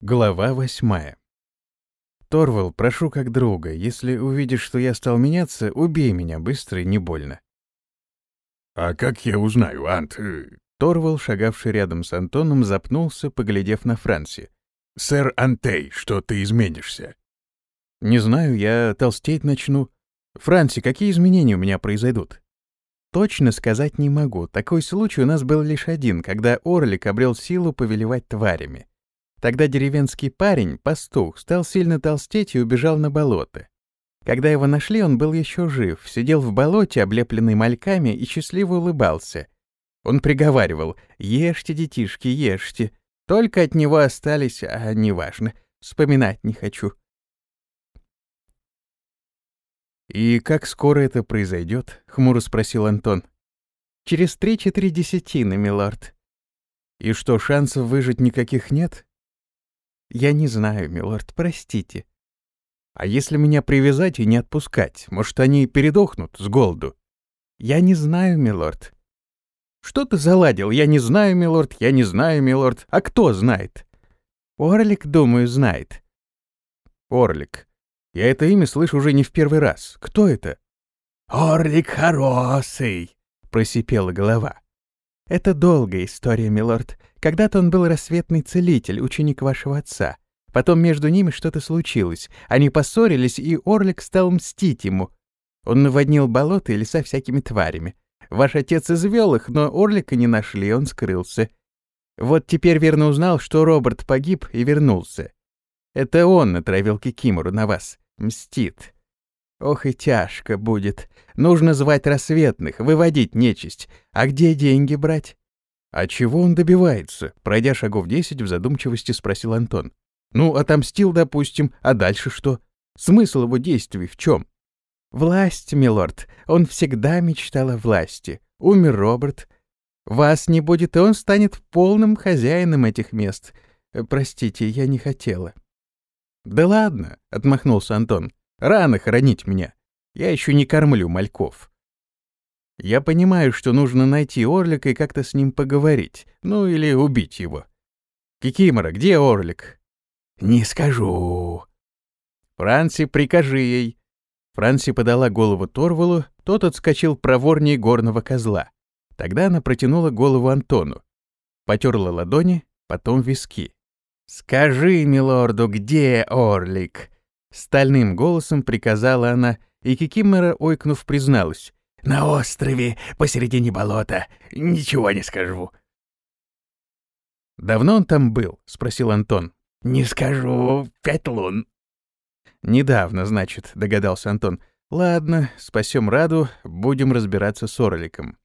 Глава восьмая. Торвал, прошу как друга, если увидишь, что я стал меняться, убей меня быстро и не больно. А как я узнаю, Ант? Торвал, шагавший рядом с Антоном, запнулся, поглядев на Франси. Сэр Антей, что ты изменишься? Не знаю, я толстеть начну. Франси, какие изменения у меня произойдут? Точно сказать не могу. Такой случай у нас был лишь один, когда Орлик обрел силу повелевать тварями. Тогда деревенский парень, пастух, стал сильно толстеть и убежал на болото. Когда его нашли, он был еще жив, сидел в болоте, облепленный мальками, и счастливо улыбался. Он приговаривал «Ешьте, детишки, ешьте». Только от него остались, а неважно, вспоминать не хочу. «И как скоро это произойдет?» — хмуро спросил Антон. «Через три-четыре десятины, милорд». «И что, шансов выжить никаких нет?» «Я не знаю, милорд, простите». «А если меня привязать и не отпускать, может, они передохнут с голоду?» «Я не знаю, милорд». «Что ты заладил? Я не знаю, милорд, я не знаю, милорд. А кто знает?» «Орлик, думаю, знает». «Орлик. Я это имя слышу уже не в первый раз. Кто это?» «Орлик хороший», — просипела голова. «Это долгая история, милорд. Когда-то он был рассветный целитель, ученик вашего отца. Потом между ними что-то случилось. Они поссорились, и Орлик стал мстить ему. Он наводнил болото и леса всякими тварями. Ваш отец извел их, но Орлика не нашли, он скрылся. Вот теперь верно узнал, что Роберт погиб и вернулся. Это он натравил Кикимору на вас. Мстит. Ох и тяжко будет. Нужно звать рассветных, выводить нечисть. А где деньги брать? «А чего он добивается?» — пройдя шагов десять, в задумчивости спросил Антон. «Ну, отомстил, допустим, а дальше что? Смысл его действий в чем?» «Власть, милорд. Он всегда мечтал о власти. Умер Роберт. Вас не будет, и он станет полным хозяином этих мест. Э, простите, я не хотела». «Да ладно», — отмахнулся Антон. «Рано хоронить меня. Я еще не кормлю мальков. Я понимаю, что нужно найти Орлика и как-то с ним поговорить. Ну, или убить его. Кикимора, где Орлик? Не скажу. Франси, прикажи ей. Франси подала голову Торвалу, тот отскочил проворнее горного козла. Тогда она протянула голову Антону. Потерла ладони, потом виски. «Скажи, милорду, где Орлик?» Стальным голосом приказала она, и Кикимора, ойкнув, призналась. На острове, посередине болота. Ничего не скажу». «Давно он там был?» — спросил Антон. «Не скажу. Пять лун». «Недавно, значит», — догадался Антон. «Ладно, спасем Раду, будем разбираться с Орликом».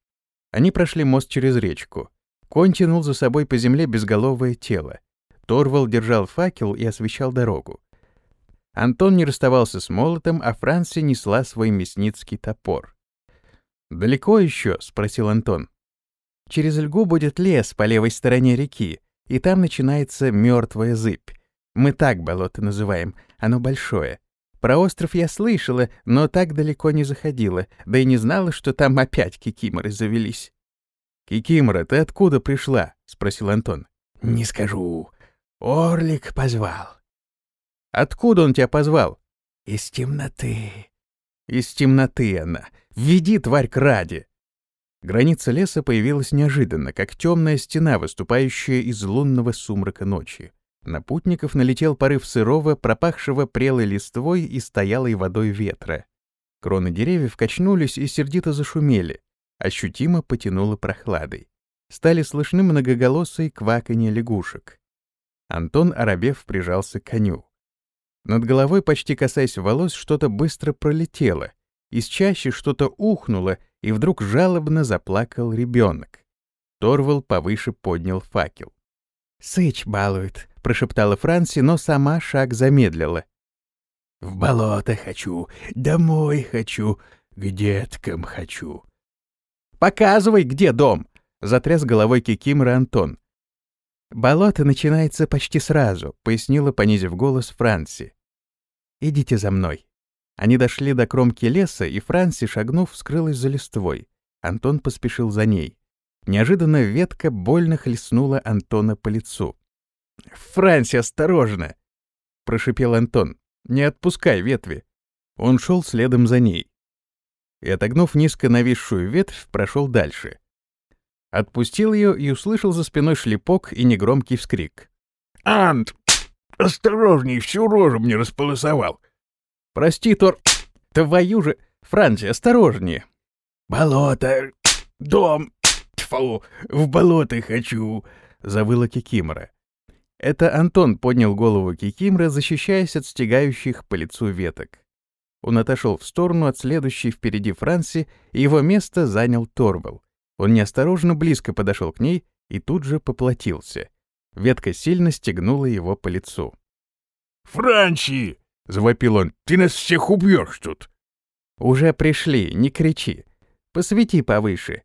Они прошли мост через речку. Конь тянул за собой по земле безголовое тело. Торвал держал факел и освещал дорогу. Антон не расставался с молотом, а Франси несла свой мясницкий топор. «Далеко еще?» — спросил Антон. «Через льгу будет лес по левой стороне реки, и там начинается мертвая зыбь. Мы так болото называем, оно большое. Про остров я слышала, но так далеко не заходила, да и не знала, что там опять кикиморы завелись». «Кикимора, ты откуда пришла?» — спросил Антон. «Не скажу. Орлик позвал». «Откуда он тебя позвал?» «Из темноты». «Из темноты она. Веди, тварь, к ради!» Граница леса появилась неожиданно, как темная стена, выступающая из лунного сумрака ночи. На путников налетел порыв сырого, пропахшего прелой листвой и стоялой водой ветра. Кроны деревьев качнулись и сердито зашумели. Ощутимо потянуло прохладой. Стали слышны многоголосые кваканье лягушек. Антон Арабев прижался к коню. Над головой, почти касаясь волос, что-то быстро пролетело — из чащи что-то ухнуло, и вдруг жалобно заплакал ребенок. Торвал повыше поднял факел. «Сыч балует», — прошептала Франси, но сама шаг замедлила. «В болото хочу, домой хочу, к деткам хочу». «Показывай, где дом!» — затряс головой Кикимора Антон. «Болото начинается почти сразу», — пояснила, понизив голос Франси. «Идите за мной». Они дошли до кромки леса, и Франси, шагнув, скрылась за листвой. Антон поспешил за ней. Неожиданно ветка больно хлестнула Антона по лицу. Франси, осторожно!» — прошипел Антон. «Не отпускай ветви!» Он шел следом за ней. И, отогнув низко нависшую ветвь, прошел дальше. Отпустил ее и услышал за спиной шлепок и негромкий вскрик. «Ант! Осторожней, всю рожу мне располосовал!» «Прости, Тор... Твою же... Франси, осторожнее!» «Болото! Дом! Тьфу! В болото хочу!» — завыла Кикимора. Это Антон поднял голову Кикимора, защищаясь от стегающих по лицу веток. Он отошел в сторону от следующей впереди Франси, и его место занял Торвал. Он неосторожно близко подошел к ней и тут же поплатился. Ветка сильно стегнула его по лицу. «Франси!» — завопил он. «Ты нас всех убьешь тут!» «Уже пришли, не кричи. Посвети повыше.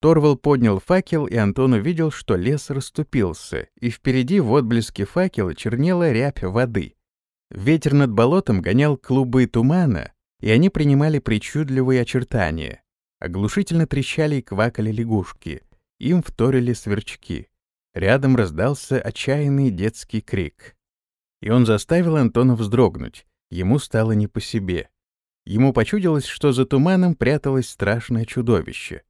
Торвал поднял факел, и Антон увидел, что лес расступился, и впереди в отблеске факела чернела рябь воды. Ветер над болотом гонял клубы тумана, и они принимали причудливые очертания. Оглушительно трещали и квакали лягушки, им вторили сверчки. Рядом раздался отчаянный детский крик. И он заставил Антона вздрогнуть, ему стало не по себе. Ему почудилось, что за туманом пряталось страшное чудовище.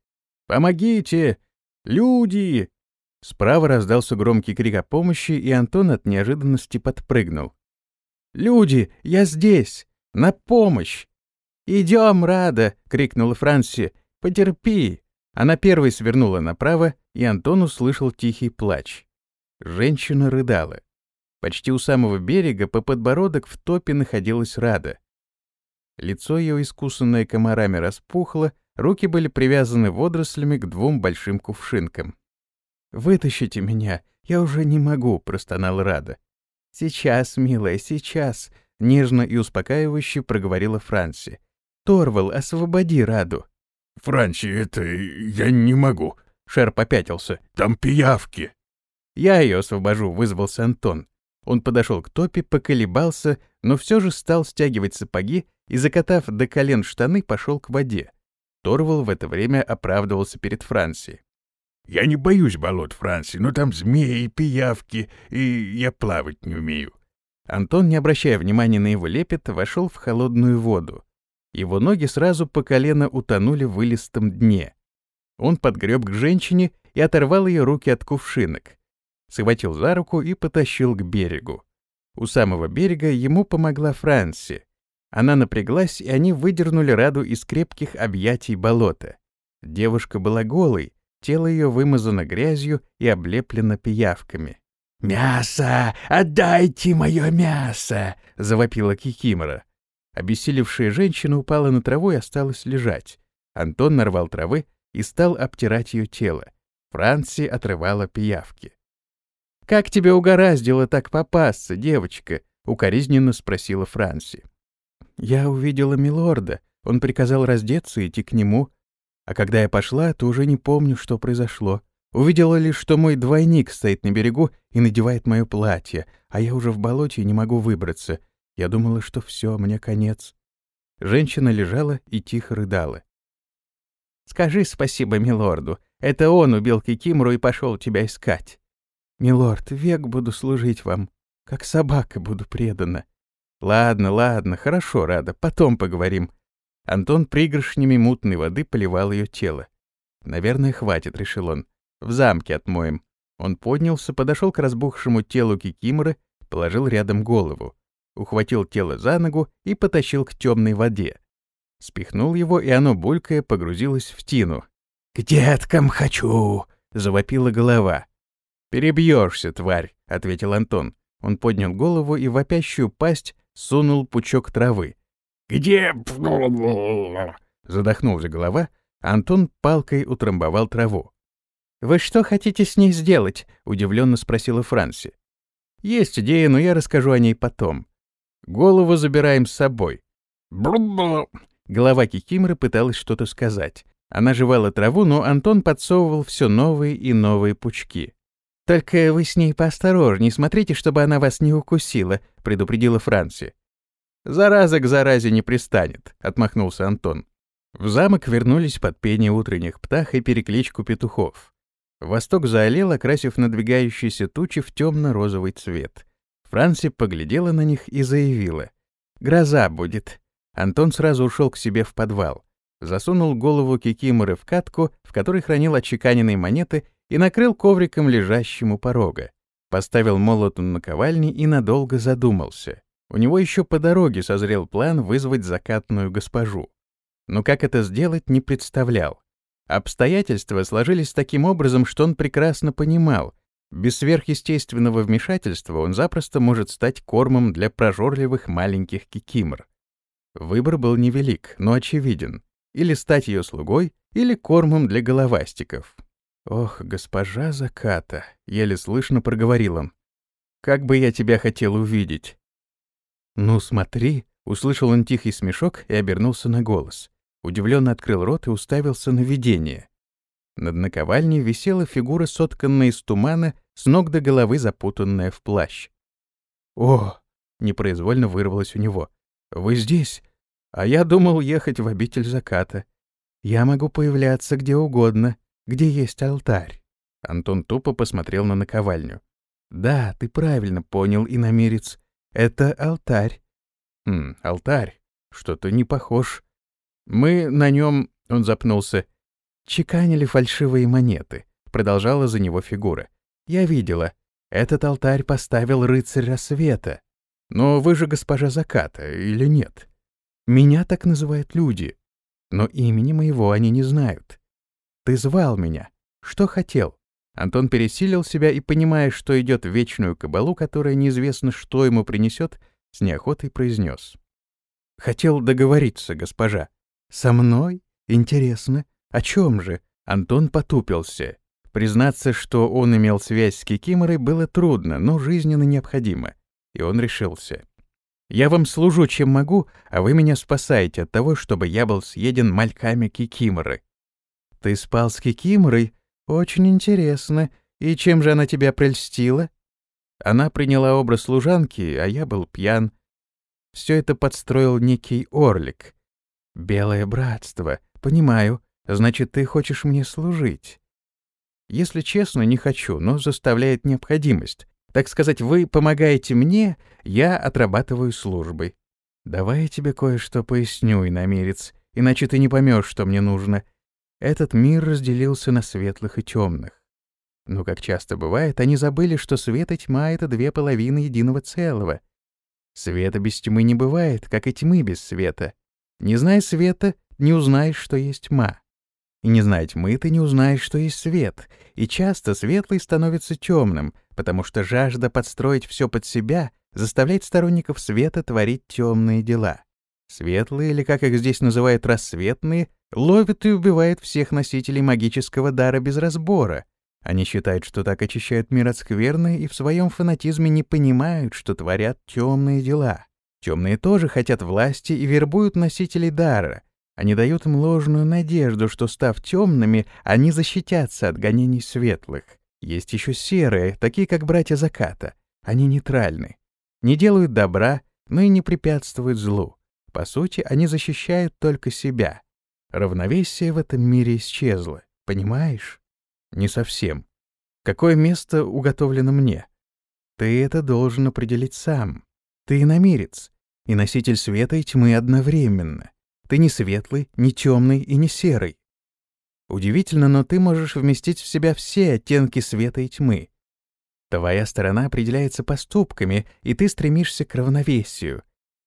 «Помогите! Люди!» Справа раздался громкий крик о помощи, и Антон от неожиданности подпрыгнул. «Люди, я здесь! На помощь!» «Идем, Рада!» — крикнула Франси. «Потерпи!» Она первой свернула направо, и Антон услышал тихий плач. Женщина рыдала. Почти у самого берега по подбородок в топе находилась Рада. Лицо ее, искусанное комарами, распухло, Руки были привязаны водорослями к двум большим кувшинкам. «Вытащите меня, я уже не могу», — простонал Рада. «Сейчас, милая, сейчас», — нежно и успокаивающе проговорила Франси. «Торвал, освободи Раду». «Франси, это... я не могу», — Шер попятился. «Там пиявки». «Я ее освобожу», — вызвался Антон. Он подошел к топе, поколебался, но все же стал стягивать сапоги и, закатав до колен штаны, пошел к воде. Торвал в это время оправдывался перед Францией. «Я не боюсь болот, Франции, но там змеи, пиявки, и я плавать не умею». Антон, не обращая внимания на его лепет, вошел в холодную воду. Его ноги сразу по колено утонули в вылистом дне. Он подгреб к женщине и оторвал ее руки от кувшинок. Схватил за руку и потащил к берегу. У самого берега ему помогла Франси. Она напряглась, и они выдернули Раду из крепких объятий болота. Девушка была голой, тело ее вымазано грязью и облеплено пиявками. «Мясо! Отдайте мое мясо!» — завопила Кикимора. Обессилевшая женщина упала на траву и осталась лежать. Антон нарвал травы и стал обтирать ее тело. Франси отрывала пиявки. «Как тебе угораздило так попасться, девочка?» — укоризненно спросила Франси. Я увидела милорда. Он приказал раздеться и идти к нему. А когда я пошла, то уже не помню, что произошло. Увидела лишь, что мой двойник стоит на берегу и надевает мое платье, а я уже в болоте и не могу выбраться. Я думала, что все, мне конец. Женщина лежала и тихо рыдала. «Скажи спасибо милорду. Это он убил Кикимру и пошел тебя искать. Милорд, век буду служить вам. Как собака буду предана. «Ладно, ладно, хорошо, Рада, потом поговорим». Антон пригоршнями мутной воды поливал ее тело. «Наверное, хватит», — решил он. «В замке отмоем». Он поднялся, подошел к разбухшему телу Кикиморы, положил рядом голову, ухватил тело за ногу и потащил к темной воде. Спихнул его, и оно, булькая, погрузилось в тину. «К деткам хочу!» — завопила голова. «Перебьешься, тварь!» — ответил Антон. Он поднял голову и вопящую пасть сунул пучок травы. «Где?» Задохнулся голова, Антон палкой утрамбовал траву. «Вы что хотите с ней сделать?» — удивленно спросила Франси. «Есть идея, но я расскажу о ней потом. Голову забираем с собой». Голова Кикимры пыталась что-то сказать. Она жевала траву, но Антон подсовывал все новые и новые пучки. «Только вы с ней поосторожней, смотрите, чтобы она вас не укусила», — предупредила Франси. «Зараза к заразе не пристанет», — отмахнулся Антон. В замок вернулись под пение утренних птах и перекличку петухов. Восток заолел, окрасив надвигающиеся тучи в темно-розовый цвет. Франси поглядела на них и заявила. «Гроза будет». Антон сразу ушел к себе в подвал. Засунул голову Кикиморы в катку, в которой хранил отчеканенные монеты, и накрыл ковриком лежащему порога. Поставил молот на ковальне и надолго задумался. У него еще по дороге созрел план вызвать закатную госпожу. Но как это сделать, не представлял. Обстоятельства сложились таким образом, что он прекрасно понимал, без сверхъестественного вмешательства он запросто может стать кормом для прожорливых маленьких кикимор. Выбор был невелик, но очевиден. Или стать ее слугой, или кормом для головастиков. «Ох, госпожа заката!» — еле слышно проговорил он. «Как бы я тебя хотел увидеть!» «Ну, смотри!» — услышал он тихий смешок и обернулся на голос. Удивленно открыл рот и уставился на видение. Над наковальней висела фигура, сотканная из тумана, с ног до головы запутанная в плащ. «О!» — непроизвольно вырвалось у него. «Вы здесь? А я думал ехать в обитель заката. Я могу появляться где угодно, где есть алтарь». Антон тупо посмотрел на наковальню. «Да, ты правильно понял, иномерец. Это алтарь». «Хм, алтарь. Что-то не похож. Мы на нем...» — он запнулся. «Чеканили фальшивые монеты», — продолжала за него фигура. «Я видела. Этот алтарь поставил рыцарь рассвета. Но вы же госпожа заката, или нет? Меня так называют люди. Но имени моего они не знают. Ты звал меня. Что хотел?» Антон пересилил себя и, понимая, что идет в вечную кабалу, которая неизвестно, что ему принесет, с неохотой произнес. «Хотел договориться, госпожа. Со мной? Интересно. О чем же? Антон потупился. Признаться, что он имел связь с Кикиморой, было трудно, но жизненно необходимо. И он решился. «Я вам служу, чем могу, а вы меня спасаете от того, чтобы я был съеден мальками Кикиморы». «Ты спал с Кикиморой? Очень интересно. И чем же она тебя прельстила?» Она приняла образ служанки, а я был пьян. Все это подстроил некий Орлик. «Белое братство. Понимаю. Значит, ты хочешь мне служить?» «Если честно, не хочу, но заставляет необходимость. Так сказать, вы помогаете мне, я отрабатываю службой. Давай я тебе кое-что поясню, иномерец, иначе ты не поймешь, что мне нужно. Этот мир разделился на светлых и темных. Но, как часто бывает, они забыли, что свет и тьма — это две половины единого целого. Света без тьмы не бывает, как и тьмы без света. Не зная света, не узнаешь, что есть тьма. И не зная тьмы, ты не узнаешь, что есть свет. И часто светлый становится темным, потому что жажда подстроить все под себя заставляет сторонников света творить темные дела. Светлые, или как их здесь называют рассветные, ловят и убивают всех носителей магического дара без разбора. Они считают, что так очищают мир от скверны, и в своем фанатизме не понимают, что творят темные дела. Темные тоже хотят власти и вербуют носителей дара. Они дают им ложную надежду, что, став темными, они защитятся от гонений светлых. Есть еще серые, такие как братья заката. Они нейтральны. Не делают добра, но и не препятствуют злу. По сути, они защищают только себя. Равновесие в этом мире исчезло, понимаешь? Не совсем. Какое место уготовлено мне? Ты это должен определить сам. Ты иномирец, и носитель света и тьмы одновременно. Ты не светлый, не темный и не серый. Удивительно, но ты можешь вместить в себя все оттенки света и тьмы. Твоя сторона определяется поступками, и ты стремишься к равновесию.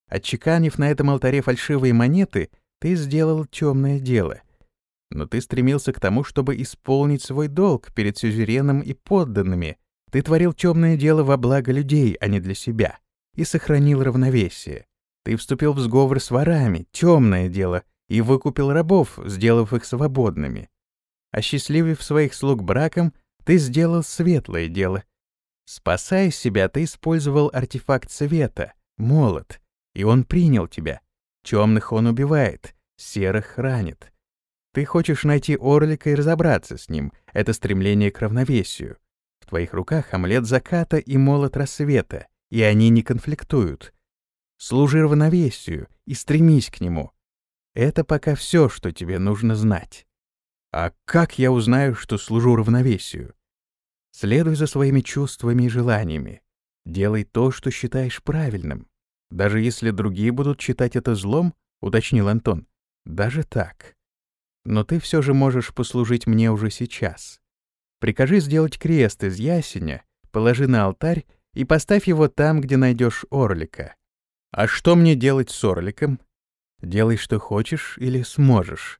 Отчеканив на этом алтаре фальшивые монеты, ты сделал темное дело. Но ты стремился к тому, чтобы исполнить свой долг перед сюзереном и подданными. Ты творил темное дело во благо людей, а не для себя и сохранил равновесие. Ты вступил в сговор с ворами, темное дело, и выкупил рабов, сделав их свободными. Осчастливив своих слуг браком, ты сделал светлое дело. Спасая себя, ты использовал артефакт света, молот, и он принял тебя. Темных он убивает, серых ранит. Ты хочешь найти Орлика и разобраться с ним. Это стремление к равновесию. В твоих руках омлет заката и молот рассвета и они не конфликтуют. Служи равновесию и стремись к нему. Это пока все, что тебе нужно знать. А как я узнаю, что служу равновесию? Следуй за своими чувствами и желаниями. Делай то, что считаешь правильным. Даже если другие будут считать это злом, уточнил Антон. Даже так. Но ты все же можешь послужить мне уже сейчас. Прикажи сделать крест из ясеня, положи на алтарь и поставь его там, где найдешь орлика. А что мне делать с орликом? Делай, что хочешь или сможешь.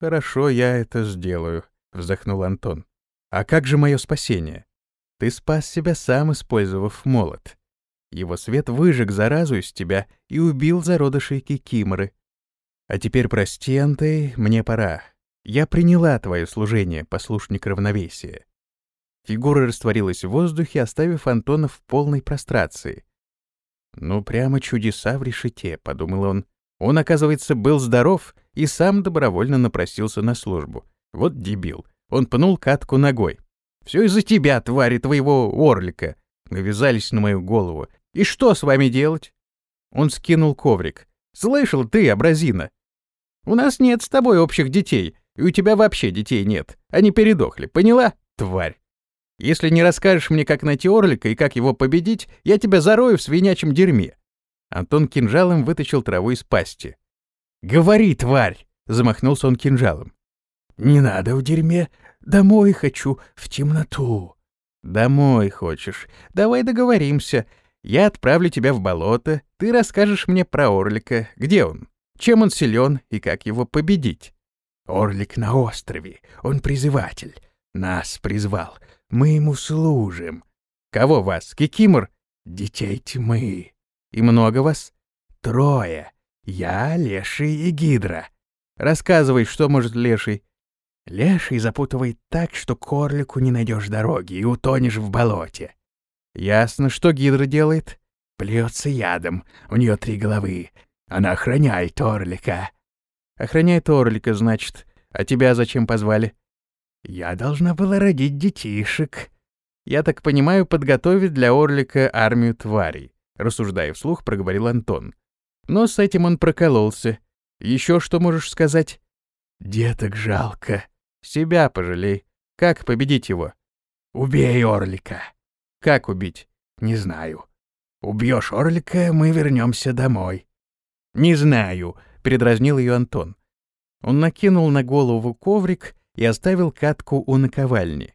Хорошо, я это сделаю, вздохнул Антон. А как же мое спасение? Ты спас себя сам, использовав молот. Его свет выжег заразу из тебя и убил зародышей кикиморы. А теперь прости, Антей, мне пора. Я приняла твое служение, послушник равновесия. Фигура растворилась в воздухе, оставив Антона в полной прострации. «Ну, прямо чудеса в решете», — подумал он. Он, оказывается, был здоров и сам добровольно напросился на службу. Вот дебил. Он пнул катку ногой. «Все из-за тебя, твари твоего орлика!» Навязались на мою голову. «И что с вами делать?» Он скинул коврик. «Слышал ты, абразина? У нас нет с тобой общих детей, и у тебя вообще детей нет. Они передохли, поняла, тварь?» Если не расскажешь мне, как найти Орлика и как его победить, я тебя зарою в свинячьем дерьме». Антон кинжалом вытащил траву из пасти. «Говори, тварь!» — замахнулся он кинжалом. «Не надо в дерьме. Домой хочу, в темноту». «Домой хочешь. Давай договоримся. Я отправлю тебя в болото, ты расскажешь мне про Орлика. Где он? Чем он силен и как его победить?» «Орлик на острове. Он призыватель. Нас призвал. Мы ему служим. Кого вас? Кикимор? Детей тьмы. И много вас? Трое. Я, Леший и Гидра. Рассказывай, что может Леший. Леший запутывает так, что к орлику не найдешь дороги и утонешь в болоте. Ясно, что Гидра делает. Плюется ядом. У нее три головы. Она охраняет орлика. Охраняет орлика, значит. А тебя зачем позвали? Я должна была родить детишек. Я так понимаю, подготовить для Орлика армию тварей, рассуждая вслух, проговорил Антон. Но с этим он прокололся. Еще что можешь сказать? Деток жалко. Себя пожалей. Как победить его? Убей Орлика. Как убить? Не знаю. Убьешь Орлика, мы вернемся домой. Не знаю, передразнил ее Антон. Он накинул на голову коврик и оставил катку у наковальни.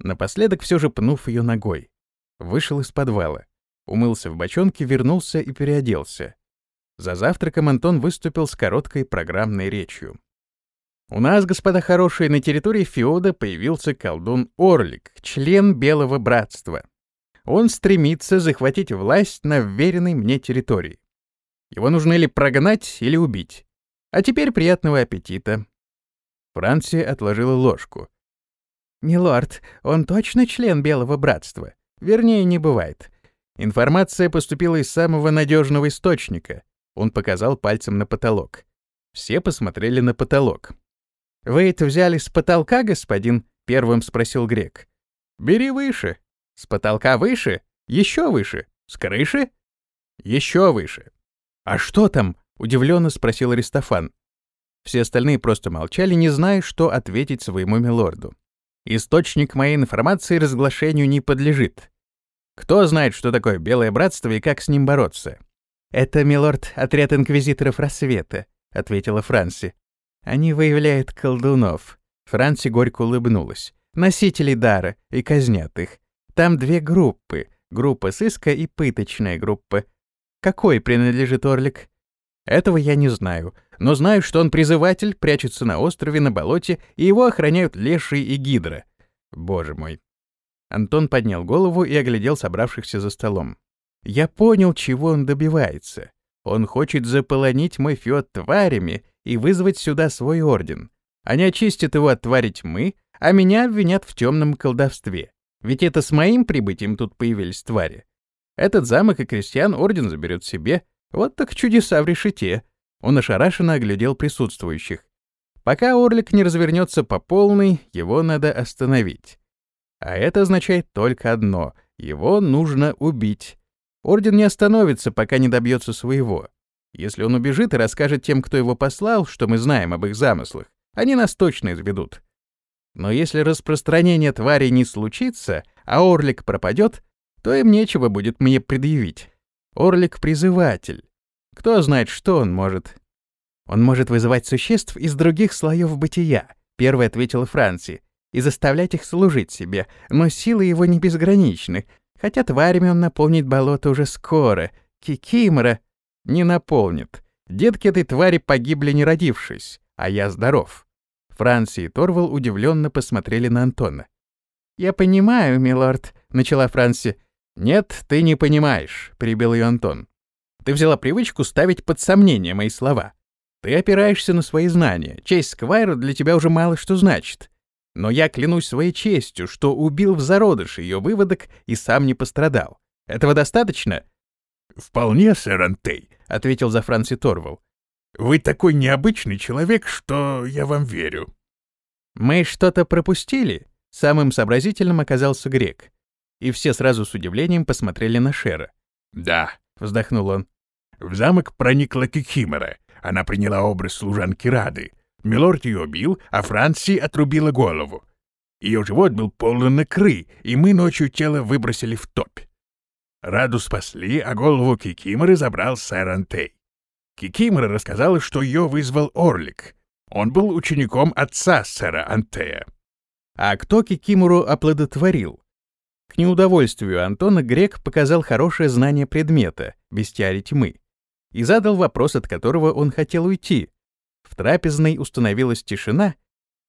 Напоследок все же пнув ее ногой. Вышел из подвала. Умылся в бочонке, вернулся и переоделся. За завтраком Антон выступил с короткой программной речью. «У нас, господа хорошие, на территории Феода появился колдун Орлик, член Белого Братства. Он стремится захватить власть на вверенной мне территории. Его нужно ли прогнать, или убить. А теперь приятного аппетита. Франси отложила ложку. «Милорд, он точно член Белого Братства? Вернее, не бывает. Информация поступила из самого надежного источника». Он показал пальцем на потолок. Все посмотрели на потолок. «Вы это взяли с потолка, господин?» — первым спросил Грек. «Бери выше. С потолка выше? Еще выше? С крыши? Еще выше. А что там?» — удивленно спросил Аристофан. Все остальные просто молчали, не зная, что ответить своему милорду. Источник моей информации разглашению не подлежит. Кто знает, что такое Белое Братство и как с ним бороться? «Это, милорд, отряд инквизиторов Рассвета», — ответила Франси. «Они выявляют колдунов». Франси горько улыбнулась. «Носителей дара и казнят их. Там две группы. Группа сыска и пыточная группа. Какой принадлежит Орлик?» «Этого я не знаю но знаю, что он призыватель, прячется на острове, на болоте, и его охраняют леший и гидра. Боже мой. Антон поднял голову и оглядел собравшихся за столом. Я понял, чего он добивается. Он хочет заполонить мой феод тварями и вызвать сюда свой орден. Они очистят его от твари тьмы, а меня обвинят в темном колдовстве. Ведь это с моим прибытием тут появились твари. Этот замок и крестьян орден заберет себе. Вот так чудеса в решете. Он ошарашенно оглядел присутствующих. Пока Орлик не развернется по полной, его надо остановить. А это означает только одно — его нужно убить. Орден не остановится, пока не добьется своего. Если он убежит и расскажет тем, кто его послал, что мы знаем об их замыслах, Они нас точно изведут. Но если распространение твари не случится, а Орлик пропадет, то им нечего будет мне предъявить. Орлик — призыватель. Кто знает, что он может. Он может вызывать существ из других слоев бытия, первый ответила Франси, и заставлять их служить себе, но силы его не безграничны, хотя тварями он наполнит болото уже скоро. Кикимора не наполнит. Детки этой твари погибли не родившись, а я здоров. Франси и Торвал удивленно посмотрели на Антона. «Я понимаю, милорд», — начала Франси. «Нет, ты не понимаешь», — перебил ее Антон. «Ты взяла привычку ставить под сомнение мои слова. Ты опираешься на свои знания. Честь Сквайра для тебя уже мало что значит. Но я клянусь своей честью, что убил в зародыш ее выводок и сам не пострадал. Этого достаточно?» «Вполне, сэр Антей», — ответил за Франси Торвал. Вы такой необычный человек, что я вам верю». «Мы что-то пропустили?» Самым сообразительным оказался грек. И все сразу с удивлением посмотрели на Шера. «Да», — вздохнул он. «В замок проникла Кикимора. Она приняла образ служанки Рады. Милорд ее убил, а Франси отрубила голову. Ее живот был полон икры, и мы ночью тело выбросили в топь. Раду спасли, а голову Кикиморы забрал сэр Антей. Кикимора рассказала, что ее вызвал Орлик. Он был учеником отца сэра Антея. А кто Кикимору оплодотворил? К неудовольствию Антона Грек показал хорошее знание предмета, бестиарий тьмы, и задал вопрос, от которого он хотел уйти. В трапезной установилась тишина,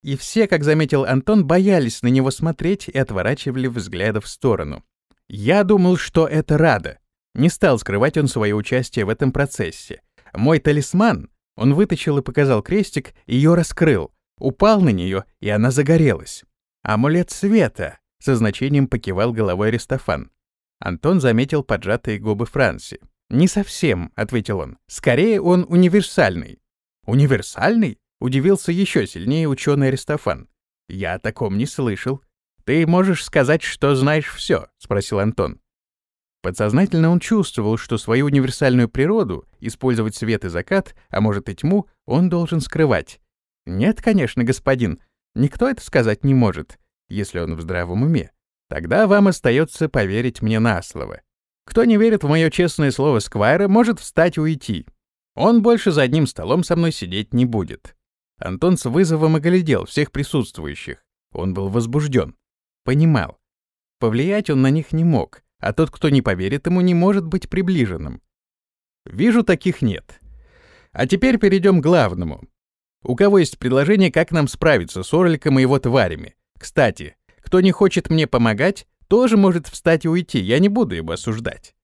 и все, как заметил Антон, боялись на него смотреть и отворачивали взгляды в сторону. Я думал, что это Рада. Не стал скрывать он свое участие в этом процессе. Мой талисман, он вытащил и показал крестик, ее раскрыл, упал на нее, и она загорелась. Амулет света, со значением покивал головой Аристофан. Антон заметил поджатые губы Франси. «Не совсем», — ответил он. «Скорее он универсальный». «Универсальный?» — удивился еще сильнее ученый Аристофан. «Я о таком не слышал. Ты можешь сказать, что знаешь все?» — спросил Антон. Подсознательно он чувствовал, что свою универсальную природу, использовать свет и закат, а может и тьму, он должен скрывать. Нет, конечно, господин, никто это сказать не может, если он в здравом уме. Тогда вам остается поверить мне на слово. Кто не верит в мое честное слово Сквайра, может встать и уйти. Он больше за одним столом со мной сидеть не будет. Антон с вызовом оглядел всех присутствующих. Он был возбужден. Понимал. Повлиять он на них не мог а тот, кто не поверит ему, не может быть приближенным. Вижу, таких нет. А теперь перейдем к главному. У кого есть предложение, как нам справиться с Орликом и его тварями? Кстати, кто не хочет мне помогать, тоже может встать и уйти, я не буду его осуждать.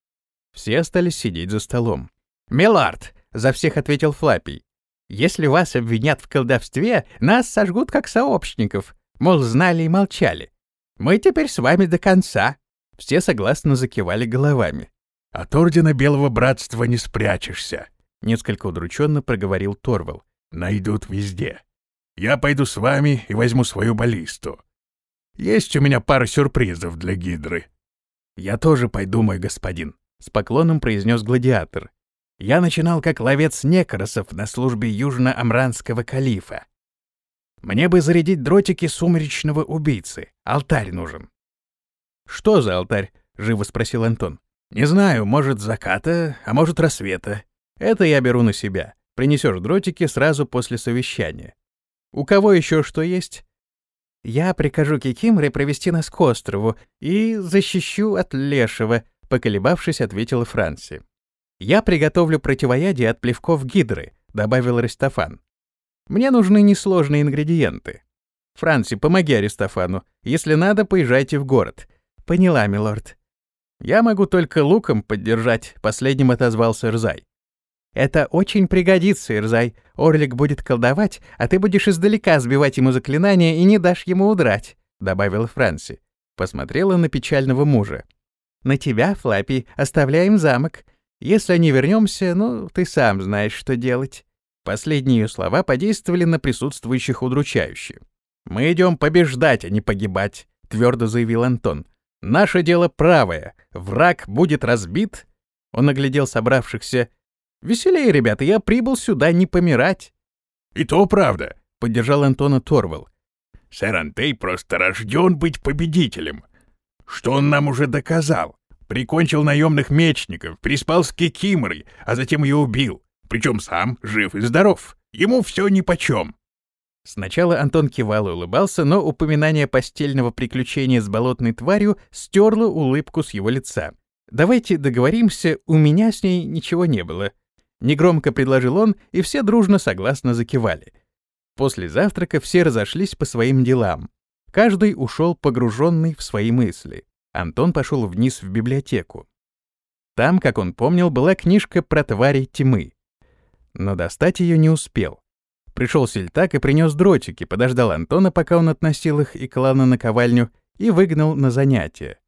Все остались сидеть за столом. «Мелард!» — за всех ответил Флаппий. «Если вас обвинят в колдовстве, нас сожгут как сообщников, мол, знали и молчали. Мы теперь с вами до конца». Все согласно закивали головами. «От Ордена Белого Братства не спрячешься», — несколько удрученно проговорил Торвал. «Найдут везде. Я пойду с вами и возьму свою баллисту. Есть у меня пара сюрпризов для Гидры». «Я тоже пойду, мой господин», — с поклоном произнес гладиатор. «Я начинал как ловец некросов на службе южно-амранского калифа. Мне бы зарядить дротики сумеречного убийцы. Алтарь нужен. «Что за алтарь?» — живо спросил Антон. «Не знаю, может, заката, а может, рассвета. Это я беру на себя. Принесешь дротики сразу после совещания. У кого еще что есть?» «Я прикажу Кикимре провести нас к острову и защищу от лешего», — поколебавшись, ответила Франси. «Я приготовлю противоядие от плевков гидры», — добавил Аристофан. «Мне нужны несложные ингредиенты. Франси, помоги Аристофану. Если надо, поезжайте в город. «Поняла, милорд». «Я могу только луком поддержать», — последним отозвался Ирзай. «Это очень пригодится, Ирзай. Орлик будет колдовать, а ты будешь издалека сбивать ему заклинания и не дашь ему удрать», — добавила Франси. Посмотрела на печального мужа. «На тебя, Флаппи, оставляем замок. Если не вернемся, ну, ты сам знаешь, что делать». Последние ее слова подействовали на присутствующих удручающе. «Мы идем побеждать, а не погибать», — твердо заявил Антон. Наше дело правое. Враг будет разбит. Он оглядел собравшихся. Веселее, ребята, я прибыл сюда не помирать. И то правда, поддержал Антона Торвал. «Сэр Антей просто рожден быть победителем. Что он нам уже доказал? Прикончил наемных мечников, приспал с Кикиморой, а затем ее убил. Причем сам жив и здоров. Ему все нипочем. Сначала Антон кивал и улыбался, но упоминание постельного приключения с болотной тварью стерло улыбку с его лица. «Давайте договоримся, у меня с ней ничего не было». Негромко предложил он, и все дружно согласно закивали. После завтрака все разошлись по своим делам. Каждый ушел погруженный в свои мысли. Антон пошел вниз в библиотеку. Там, как он помнил, была книжка про твари тьмы. Но достать ее не успел. Пришел сельтак и принес дротики, подождал Антона, пока он относил их и клал на наковальню, и выгнал на занятия.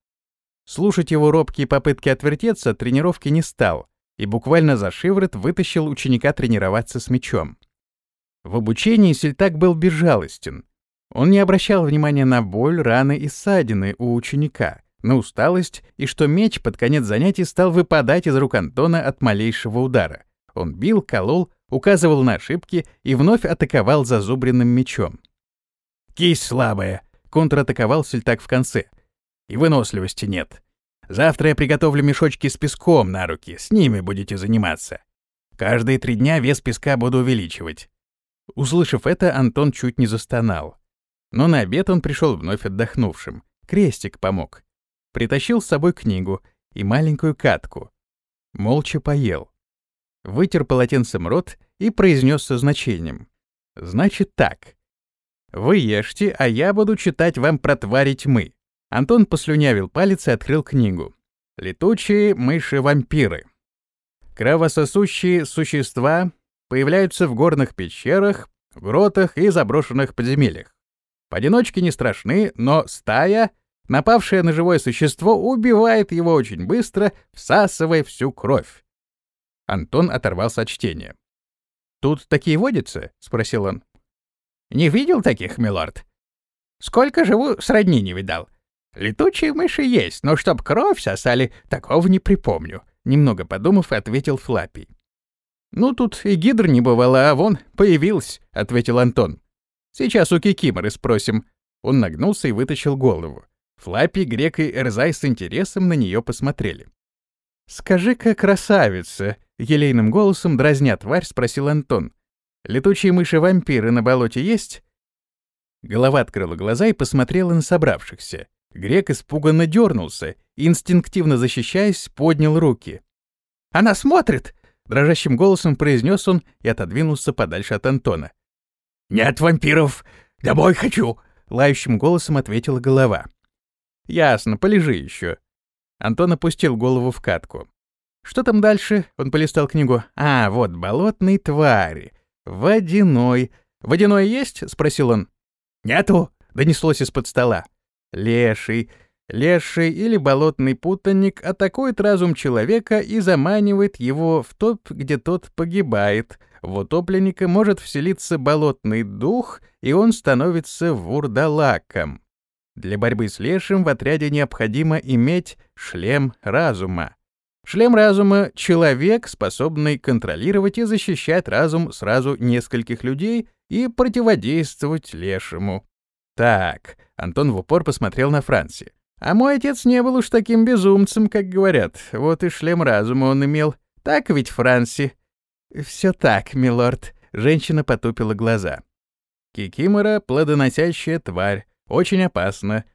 Слушать его робкие попытки отвертеться от тренировки не стал и буквально за шиворот вытащил ученика тренироваться с мечом. В обучении сельтак был безжалостен. Он не обращал внимания на боль, раны и ссадины у ученика, на усталость и что меч под конец занятий стал выпадать из рук Антона от малейшего удара. Он бил, колол, указывал на ошибки и вновь атаковал зазубренным мечом. «Кисть слабая», — контратаковал Сельтак в конце. «И выносливости нет. Завтра я приготовлю мешочки с песком на руки, с ними будете заниматься. Каждые три дня вес песка буду увеличивать». Услышав это, Антон чуть не застонал. Но на обед он пришел вновь отдохнувшим. Крестик помог. Притащил с собой книгу и маленькую катку. Молча поел вытер полотенцем рот и произнес со значением. «Значит так. Вы ешьте, а я буду читать вам про твари тьмы». Антон послюнявил палец и открыл книгу. «Летучие мыши-вампиры». Кровососущие существа появляются в горных пещерах, гротах и заброшенных подземельях. Поодиночке не страшны, но стая, напавшая на живое существо, убивает его очень быстро, всасывая всю кровь. Антон оторвался от чтения. «Тут такие водятся?» — спросил он. «Не видел таких, милорд? Сколько живу, сродни не видал. Летучие мыши есть, но чтоб кровь сосали, такого не припомню», — немного подумав, ответил Флаппи. «Ну, тут и гидр не бывало, а вон, появился», — ответил Антон. «Сейчас у Кикиморы спросим». Он нагнулся и вытащил голову. Флаппи, Грек и Эрзай с интересом на нее посмотрели. «Скажи-ка, красавица!» — елейным голосом дразня тварь, спросил Антон. «Летучие мыши-вампиры на болоте есть?» Голова открыла глаза и посмотрела на собравшихся. Грек испуганно дернулся инстинктивно защищаясь, поднял руки. «Она смотрит!» — дрожащим голосом произнес он и отодвинулся подальше от Антона. «Нет вампиров! Домой хочу!» — лающим голосом ответила голова. «Ясно, полежи еще. Антон опустил голову в катку. Что там дальше? Он полистал книгу. А, вот, болотные твари. Водяной. Водяной есть? Спросил он. Нету, донеслось из-под стола. Леший. Леший или болотный путанник атакует разум человека и заманивает его в топ, где тот погибает. В утопленника может вселиться болотный дух, и он становится вурдалаком. Для борьбы с лешим в отряде необходимо иметь шлем разума. Шлем разума — человек, способный контролировать и защищать разум сразу нескольких людей и противодействовать лешему. Так, Антон в упор посмотрел на Франси. А мой отец не был уж таким безумцем, как говорят. Вот и шлем разума он имел. Так ведь, Франси? Все так, милорд. Женщина потупила глаза. Кикимора — плодоносящая тварь, очень опасно.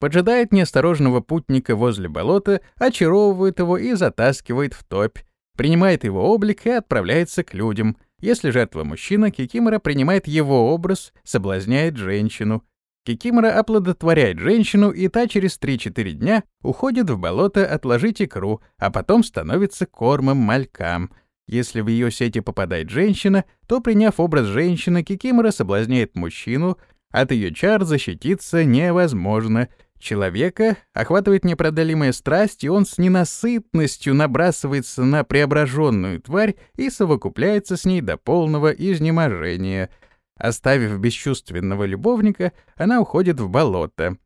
Поджидает неосторожного путника возле болота, очаровывает его и затаскивает в топь, принимает его облик и отправляется к людям. Если жертва мужчина, Кикимора принимает его образ, соблазняет женщину. Кикимора оплодотворяет женщину, и та через 3-4 дня уходит в болото отложить икру, а потом становится кормом малькам. Если в ее сети попадает женщина, то, приняв образ женщины, Кикимора соблазняет мужчину, от ее чар защититься невозможно. Человека охватывает непродолимая страсть, и он с ненасытностью набрасывается на преображенную тварь и совокупляется с ней до полного изнеможения. Оставив бесчувственного любовника, она уходит в болото.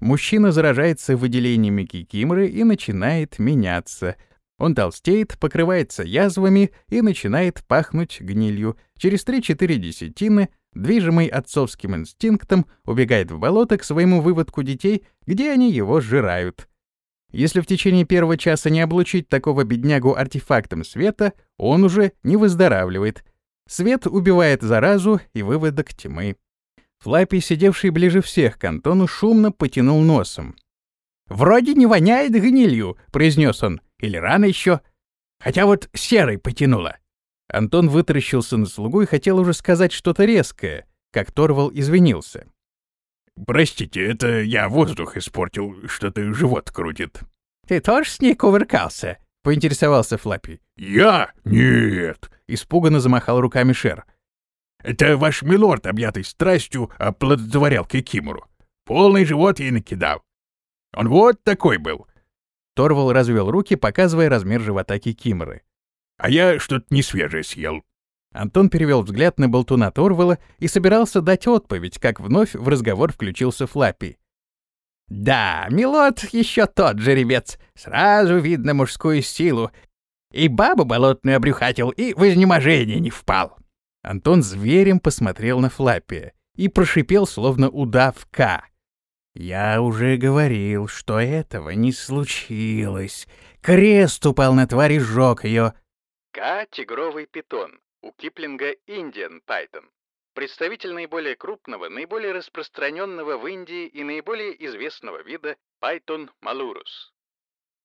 Мужчина заражается выделениями кикиморы и начинает меняться. Он толстеет, покрывается язвами и начинает пахнуть гнилью. Через 3-4 десятины движимый отцовским инстинктом, убегает в болото к своему выводку детей, где они его сжирают. Если в течение первого часа не облучить такого беднягу артефактом света, он уже не выздоравливает. Свет убивает заразу и выводок тьмы. Флаппи, сидевший ближе всех к Антону, шумно потянул носом. «Вроде не воняет гнилью», — произнес он. «Или рано еще. Хотя вот серой потянуло». Антон вытаращился на слугу и хотел уже сказать что-то резкое, как Торвал извинился. «Простите, это я воздух испортил, что-то живот крутит». «Ты тоже с ней кувыркался?» — поинтересовался Флаппи. «Я? Нет!» — испуганно замахал руками Шер. «Это ваш милорд, объятый страстью, оплодотворял Кикимору. Полный живот ей накидал. Он вот такой был». Торвал развел руки, показывая размер живота Кикиморы. «А я что-то несвежее съел». Антон перевел взгляд на болтуна Торвала и собирался дать отповедь, как вновь в разговор включился Флаппи. «Да, Милот еще тот жеребец. Сразу видно мужскую силу. И бабу болотную обрюхатил, и в изнеможение не впал». Антон зверем посмотрел на Флаппи и прошипел, словно удавка. «Я уже говорил, что этого не случилось. Крест упал на тварь и сжег ее». К — тигровый питон. У Киплинга Indian Python. Представитель наиболее крупного, наиболее распространенного в Индии и наиболее известного вида Python malurus.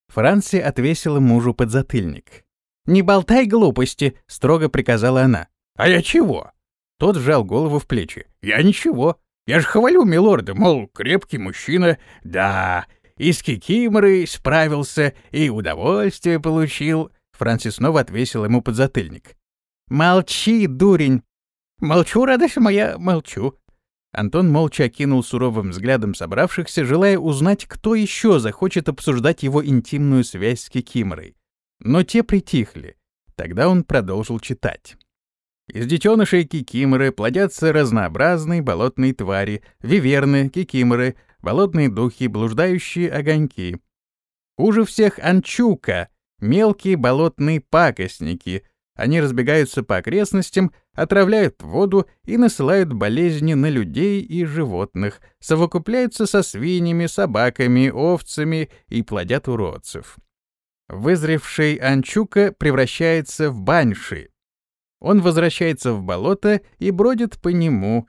Франси отвесила мужу подзатыльник. «Не болтай глупости!» — строго приказала она. «А я чего?» Тот сжал голову в плечи. «Я ничего. Я же хвалю милорда, мол, крепкий мужчина. Да, и с кикиморой справился, и удовольствие получил». Фрэнсис снова отвесил ему подзатыльник. «Молчи, дурень!» «Молчу, радость моя, молчу!» Антон молча окинул суровым взглядом собравшихся, желая узнать, кто еще захочет обсуждать его интимную связь с Кикиморой. Но те притихли. Тогда он продолжил читать. Из детенышей кикиморы плодятся разнообразные болотные твари, виверны, кикиморы, болотные духи, блуждающие огоньки. Хуже всех анчука, мелкие болотные пакостники — они разбегаются по окрестностям, отравляют воду и насылают болезни на людей и животных, совокупляются со свиньями, собаками, овцами и плодят уродцев. Вызревший анчука превращается в баньши. Он возвращается в болото и бродит по нему.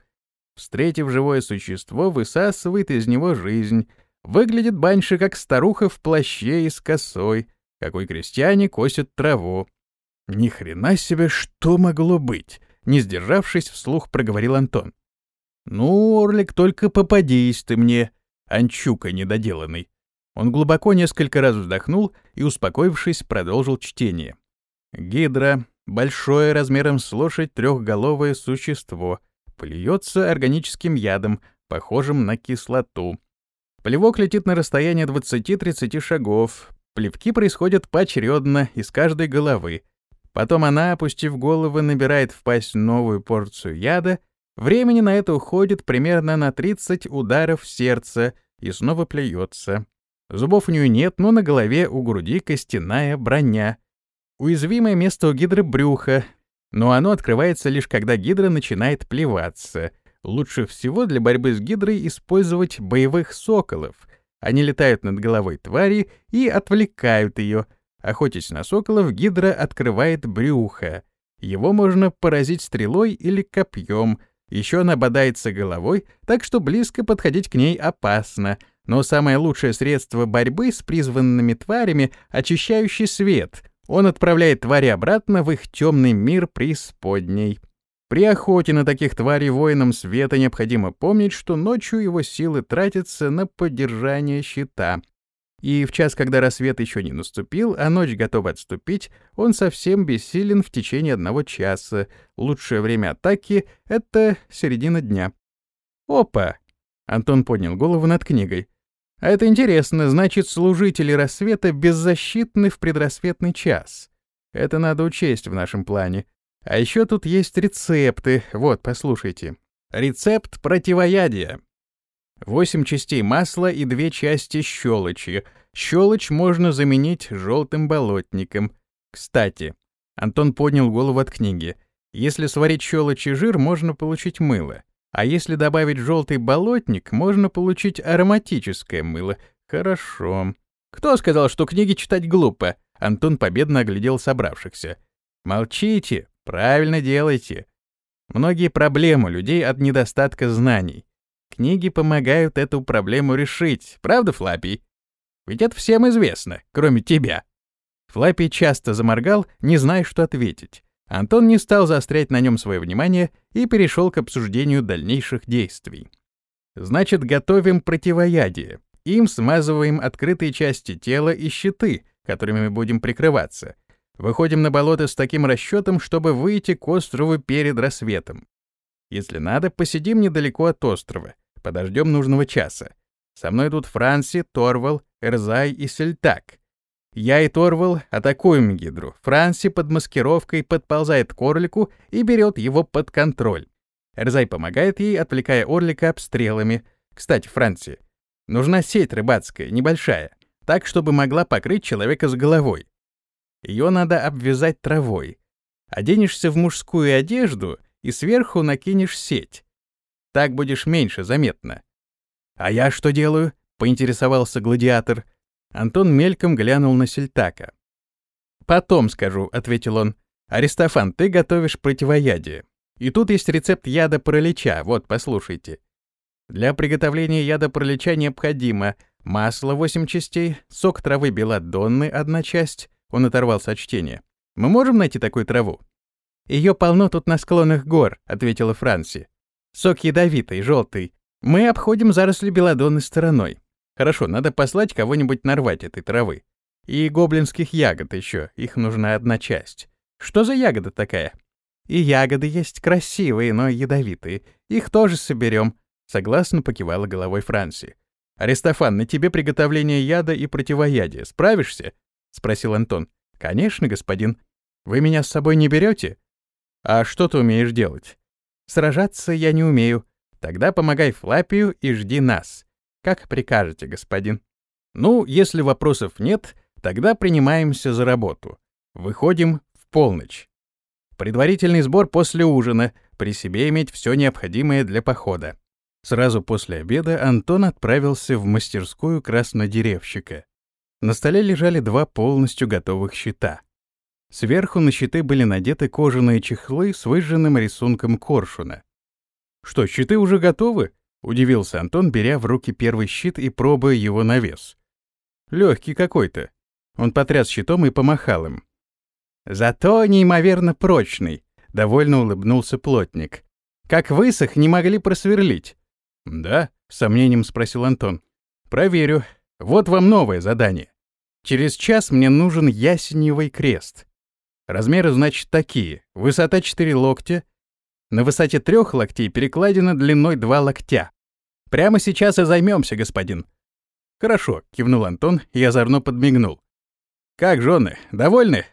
Встретив живое существо, высасывает из него жизнь. Выглядит баньши как старуха в плаще и с косой, какой крестьяне косят траву. Ни хрена себе, что могло быть? Не сдержавшись, вслух проговорил Антон. Ну, Орлик, только попадись ты мне, анчука недоделанный. Он глубоко несколько раз вздохнул и, успокоившись, продолжил чтение. Гидра, большое размером с лошадь трехголовое существо, плюется органическим ядом, похожим на кислоту. Плевок летит на расстояние 20-30 шагов. Плевки происходят поочередно из каждой головы, Потом она, опустив голову, набирает в пасть новую порцию яда. Времени на это уходит примерно на 30 ударов сердца и снова плюется. Зубов у нее нет, но на голове у груди костяная броня. Уязвимое место у гидры брюха, но оно открывается лишь когда гидра начинает плеваться. Лучше всего для борьбы с гидрой использовать боевых соколов. Они летают над головой твари и отвлекают ее — Охотясь на соколов, гидра открывает брюхо. Его можно поразить стрелой или копьем. Еще она бодается головой, так что близко подходить к ней опасно. Но самое лучшее средство борьбы с призванными тварями — очищающий свет. Он отправляет твари обратно в их темный мир преисподней. При охоте на таких тварей воинам света необходимо помнить, что ночью его силы тратятся на поддержание щита. И в час, когда рассвет еще не наступил, а ночь готова отступить, он совсем бессилен в течение одного часа. Лучшее время атаки — это середина дня. «Опа!» — Антон поднял голову над книгой. «А это интересно, значит, служители рассвета беззащитны в предрассветный час. Это надо учесть в нашем плане. А еще тут есть рецепты. Вот, послушайте. Рецепт противоядия. Восемь частей масла и две части щелочи. Щелочь можно заменить желтым болотником. Кстати, Антон поднял голову от книги. Если сварить щелочь и жир, можно получить мыло. А если добавить желтый болотник, можно получить ароматическое мыло. Хорошо. Кто сказал, что книги читать глупо? Антон победно оглядел собравшихся. Молчите, правильно делайте. Многие проблемы людей от недостатка знаний. Книги помогают эту проблему решить, правда, Флаппи? Ведь это всем известно, кроме тебя. Флаппи часто заморгал, не зная, что ответить. Антон не стал заострять на нем свое внимание и перешел к обсуждению дальнейших действий. Значит, готовим противоядие. Им смазываем открытые части тела и щиты, которыми мы будем прикрываться. Выходим на болото с таким расчетом, чтобы выйти к острову перед рассветом. Если надо, посидим недалеко от острова, подождем нужного часа. Со мной идут Франси, Торвал, Эрзай и Сельтак. Я и Торвал атакуем Гидру. Франси под маскировкой подползает к Орлику и берет его под контроль. Эрзай помогает ей, отвлекая Орлика обстрелами. Кстати, Франси, нужна сеть рыбацкая, небольшая, так, чтобы могла покрыть человека с головой. Ее надо обвязать травой. Оденешься в мужскую одежду и сверху накинешь сеть. Так будешь меньше заметно. «А я что делаю?» — поинтересовался гладиатор. Антон мельком глянул на Сельтака. «Потом скажу», — ответил он. «Аристофан, ты готовишь противоядие. И тут есть рецепт яда паралича, вот, послушайте. Для приготовления яда паралича необходимо масло 8 частей, сок травы белодонны 1 часть, он оторвался от чтения. Мы можем найти такую траву? Ее полно тут на склонах гор, ответила Франси. Сок ядовитый, желтый. Мы обходим заросли белодонны стороной. Хорошо, надо послать кого-нибудь нарвать этой травы. И гоблинских ягод еще, их нужна одна часть. Что за ягода такая? И ягоды есть красивые, но ядовитые. Их тоже соберем. Согласно покивала головой Франси. «Аристофан, на тебе приготовление яда и противоядия. Справишься?» — спросил Антон. «Конечно, господин. Вы меня с собой не берете? А что ты умеешь делать?» «Сражаться я не умею. Тогда помогай Флапию и жди нас. Как прикажете, господин». «Ну, если вопросов нет, тогда принимаемся за работу. Выходим в полночь. Предварительный сбор после ужина, при себе иметь все необходимое для похода. Сразу после обеда Антон отправился в мастерскую краснодеревщика. На столе лежали два полностью готовых щита. Сверху на щиты были надеты кожаные чехлы с выжженным рисунком коршуна. «Что, щиты уже готовы?» — удивился Антон, беря в руки первый щит и пробуя его на вес. Легкий какой-то». Он потряс щитом и помахал им. «Зато неимоверно прочный», — довольно улыбнулся плотник. «Как высох, не могли просверлить. «Да?» — с сомнением спросил Антон. «Проверю. Вот вам новое задание. Через час мне нужен ясеневый крест. Размеры, значит, такие. Высота 4 локтя. На высоте трех локтей перекладина длиной 2 локтя. Прямо сейчас и займемся, господин». «Хорошо», — кивнул Антон и озорно подмигнул. «Как жены, довольны?»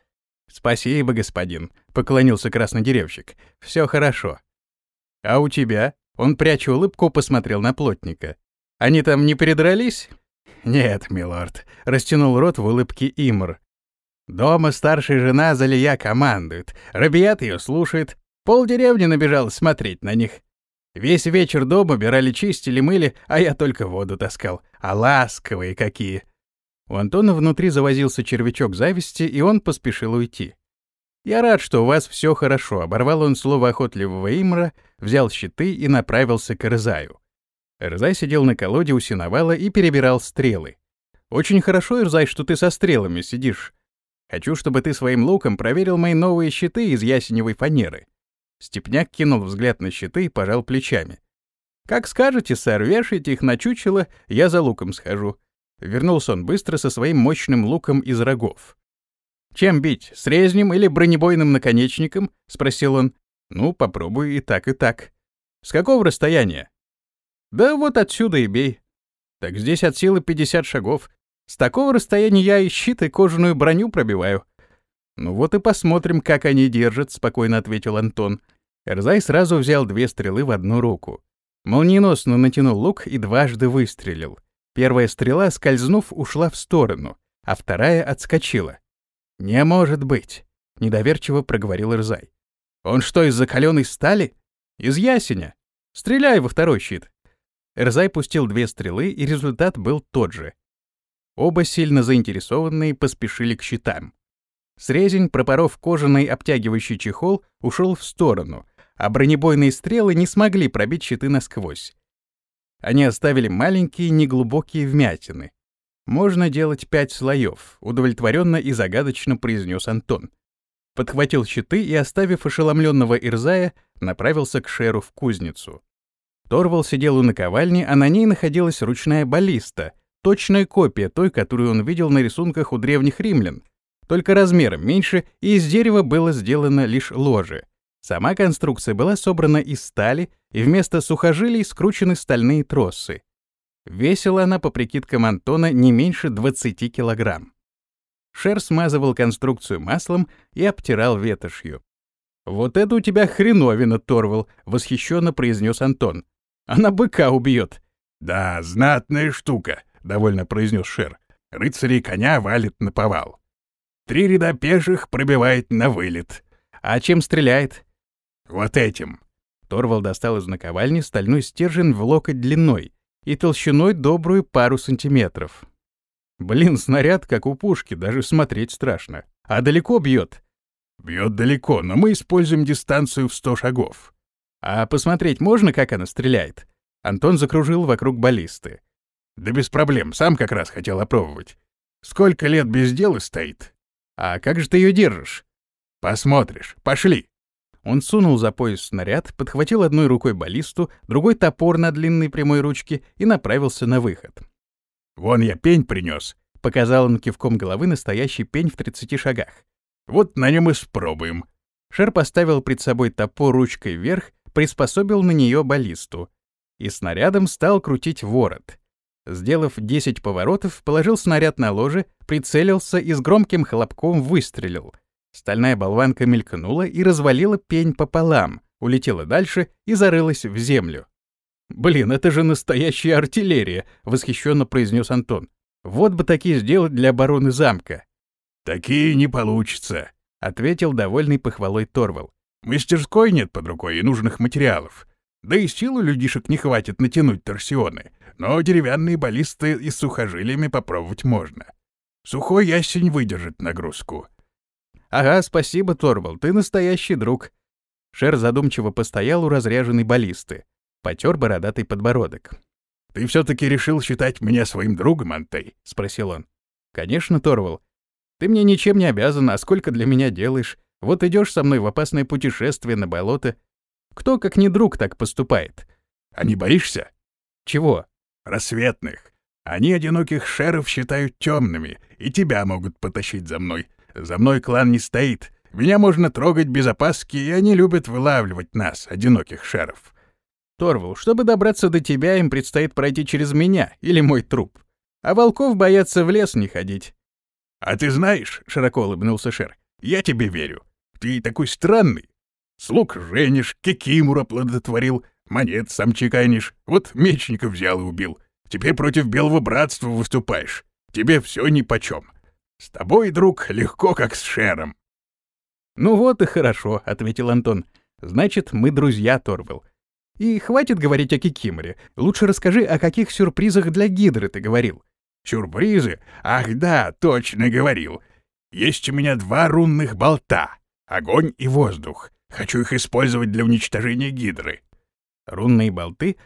«Спасибо, господин», — поклонился краснодеревщик. «Все хорошо». «А у тебя?» Он, пряча улыбку, посмотрел на плотника. «Они там не передрались?» «Нет, милорд», — растянул рот в улыбке Имр. «Дома старшая жена Залия командует, Рабиат ее слушает, полдеревни набежал смотреть на них. Весь вечер дома убирали, чистили, мыли, а я только воду таскал. А ласковые какие!» У Антона внутри завозился червячок зависти, и он поспешил уйти. «Я рад, что у вас все хорошо», — оборвал он слово охотливого Имра, взял щиты и направился к Эрзаю. Эрзай сидел на колоде у сеновала и перебирал стрелы. «Очень хорошо, Эрзай, что ты со стрелами сидишь. Хочу, чтобы ты своим луком проверил мои новые щиты из ясеневой фанеры». Степняк кинул взгляд на щиты и пожал плечами. «Как скажете, сэр, вешайте их на чучело, я за луком схожу». Вернулся он быстро со своим мощным луком из рогов. «Чем бить, срезнем или бронебойным наконечником?» — спросил он. «Ну, попробуй и так, и так». «С какого расстояния?» «Да вот отсюда и бей». «Так здесь от силы 50 шагов. С такого расстояния я и щит, и кожаную броню пробиваю». «Ну вот и посмотрим, как они держат», — спокойно ответил Антон. Эрзай сразу взял две стрелы в одну руку. Молниеносно натянул лук и дважды выстрелил. Первая стрела, скользнув, ушла в сторону, а вторая отскочила. «Не может быть!» — недоверчиво проговорил Рзай. Он что, из закаленной стали? Из ясеня. Стреляй во второй щит. Эрзай пустил две стрелы, и результат был тот же. Оба сильно заинтересованные поспешили к щитам. Срезень, пропоров кожаный обтягивающий чехол, ушел в сторону, а бронебойные стрелы не смогли пробить щиты насквозь. Они оставили маленькие неглубокие вмятины. «Можно делать пять слоев», — удовлетворенно и загадочно произнес Антон. Подхватил щиты и, оставив ошеломленного Ирзая, направился к Шеру в кузницу. Торвал сидел у наковальни, а на ней находилась ручная баллиста, точная копия той, которую он видел на рисунках у древних римлян, только размером меньше, и из дерева было сделано лишь ложе. Сама конструкция была собрана из стали, и вместо сухожилий скручены стальные тросы. Весила она, по прикидкам Антона, не меньше 20 килограмм. Шер смазывал конструкцию маслом и обтирал ветошью. «Вот это у тебя хреновина, Торвал!» — восхищенно произнес Антон. «Она быка убьет!» «Да, знатная штука!» — довольно произнес Шер. «Рыцарей коня валит на повал. Три ряда пеших пробивает на вылет. А чем стреляет?» «Вот этим!» Торвал достал из наковальни стальной стержень в локоть длиной и толщиной добрую пару сантиметров. Блин, снаряд, как у пушки, даже смотреть страшно. А далеко бьет? Бьет далеко, но мы используем дистанцию в сто шагов. А посмотреть можно, как она стреляет? Антон закружил вокруг баллисты. Да без проблем, сам как раз хотел опробовать. Сколько лет без дела стоит? А как же ты ее держишь? Посмотришь. Пошли. Он сунул за пояс снаряд, подхватил одной рукой баллисту, другой топор на длинной прямой ручке и направился на выход. «Вон я пень принес», — показал он кивком головы настоящий пень в 30 шагах. «Вот на нем и спробуем». Шер поставил пред собой топор ручкой вверх, приспособил на нее баллисту. И снарядом стал крутить ворот. Сделав 10 поворотов, положил снаряд на ложе, прицелился и с громким хлопком выстрелил — Стальная болванка мелькнула и развалила пень пополам, улетела дальше и зарылась в землю. «Блин, это же настоящая артиллерия!» — восхищенно произнес Антон. «Вот бы такие сделать для обороны замка». «Такие не получится», — ответил довольный похвалой Торвал. «Мастерской нет под рукой и нужных материалов. Да и силу людишек не хватит натянуть торсионы, но деревянные баллисты и с сухожилиями попробовать можно. Сухой ясень выдержит нагрузку. «Ага, спасибо, Торвал, ты настоящий друг». Шер задумчиво постоял у разряженной баллисты. Потер бородатый подбородок. «Ты все-таки решил считать меня своим другом, Антей?» — спросил он. «Конечно, Торвал. Ты мне ничем не обязан, а сколько для меня делаешь? Вот идешь со мной в опасное путешествие на болото. Кто, как не друг, так поступает?» «А не боишься?» «Чего?» «Рассветных. Они одиноких шеров считают темными, и тебя могут потащить за мной. За мной клан не стоит. Меня можно трогать без опаски, и они любят вылавливать нас, одиноких шеров. Торвал, чтобы добраться до тебя, им предстоит пройти через меня или мой труп. А волков боятся в лес не ходить. — А ты знаешь, — широко улыбнулся Шер, — я тебе верю. Ты такой странный. Слуг женишь, кикимура плодотворил, монет сам чеканишь, вот мечника взял и убил. Теперь против Белого Братства выступаешь. Тебе все нипочем. С тобой, друг, легко, как с Шером. Ну вот и хорошо, ответил Антон. Значит, мы друзья, Торвелл. И хватит говорить о Кикиморе. Лучше расскажи, о каких сюрпризах для Гидры ты говорил. Сюрпризы? Ах да, точно говорил. Есть у меня два рунных болта. Огонь и воздух. Хочу их использовать для уничтожения Гидры. Рунные болты?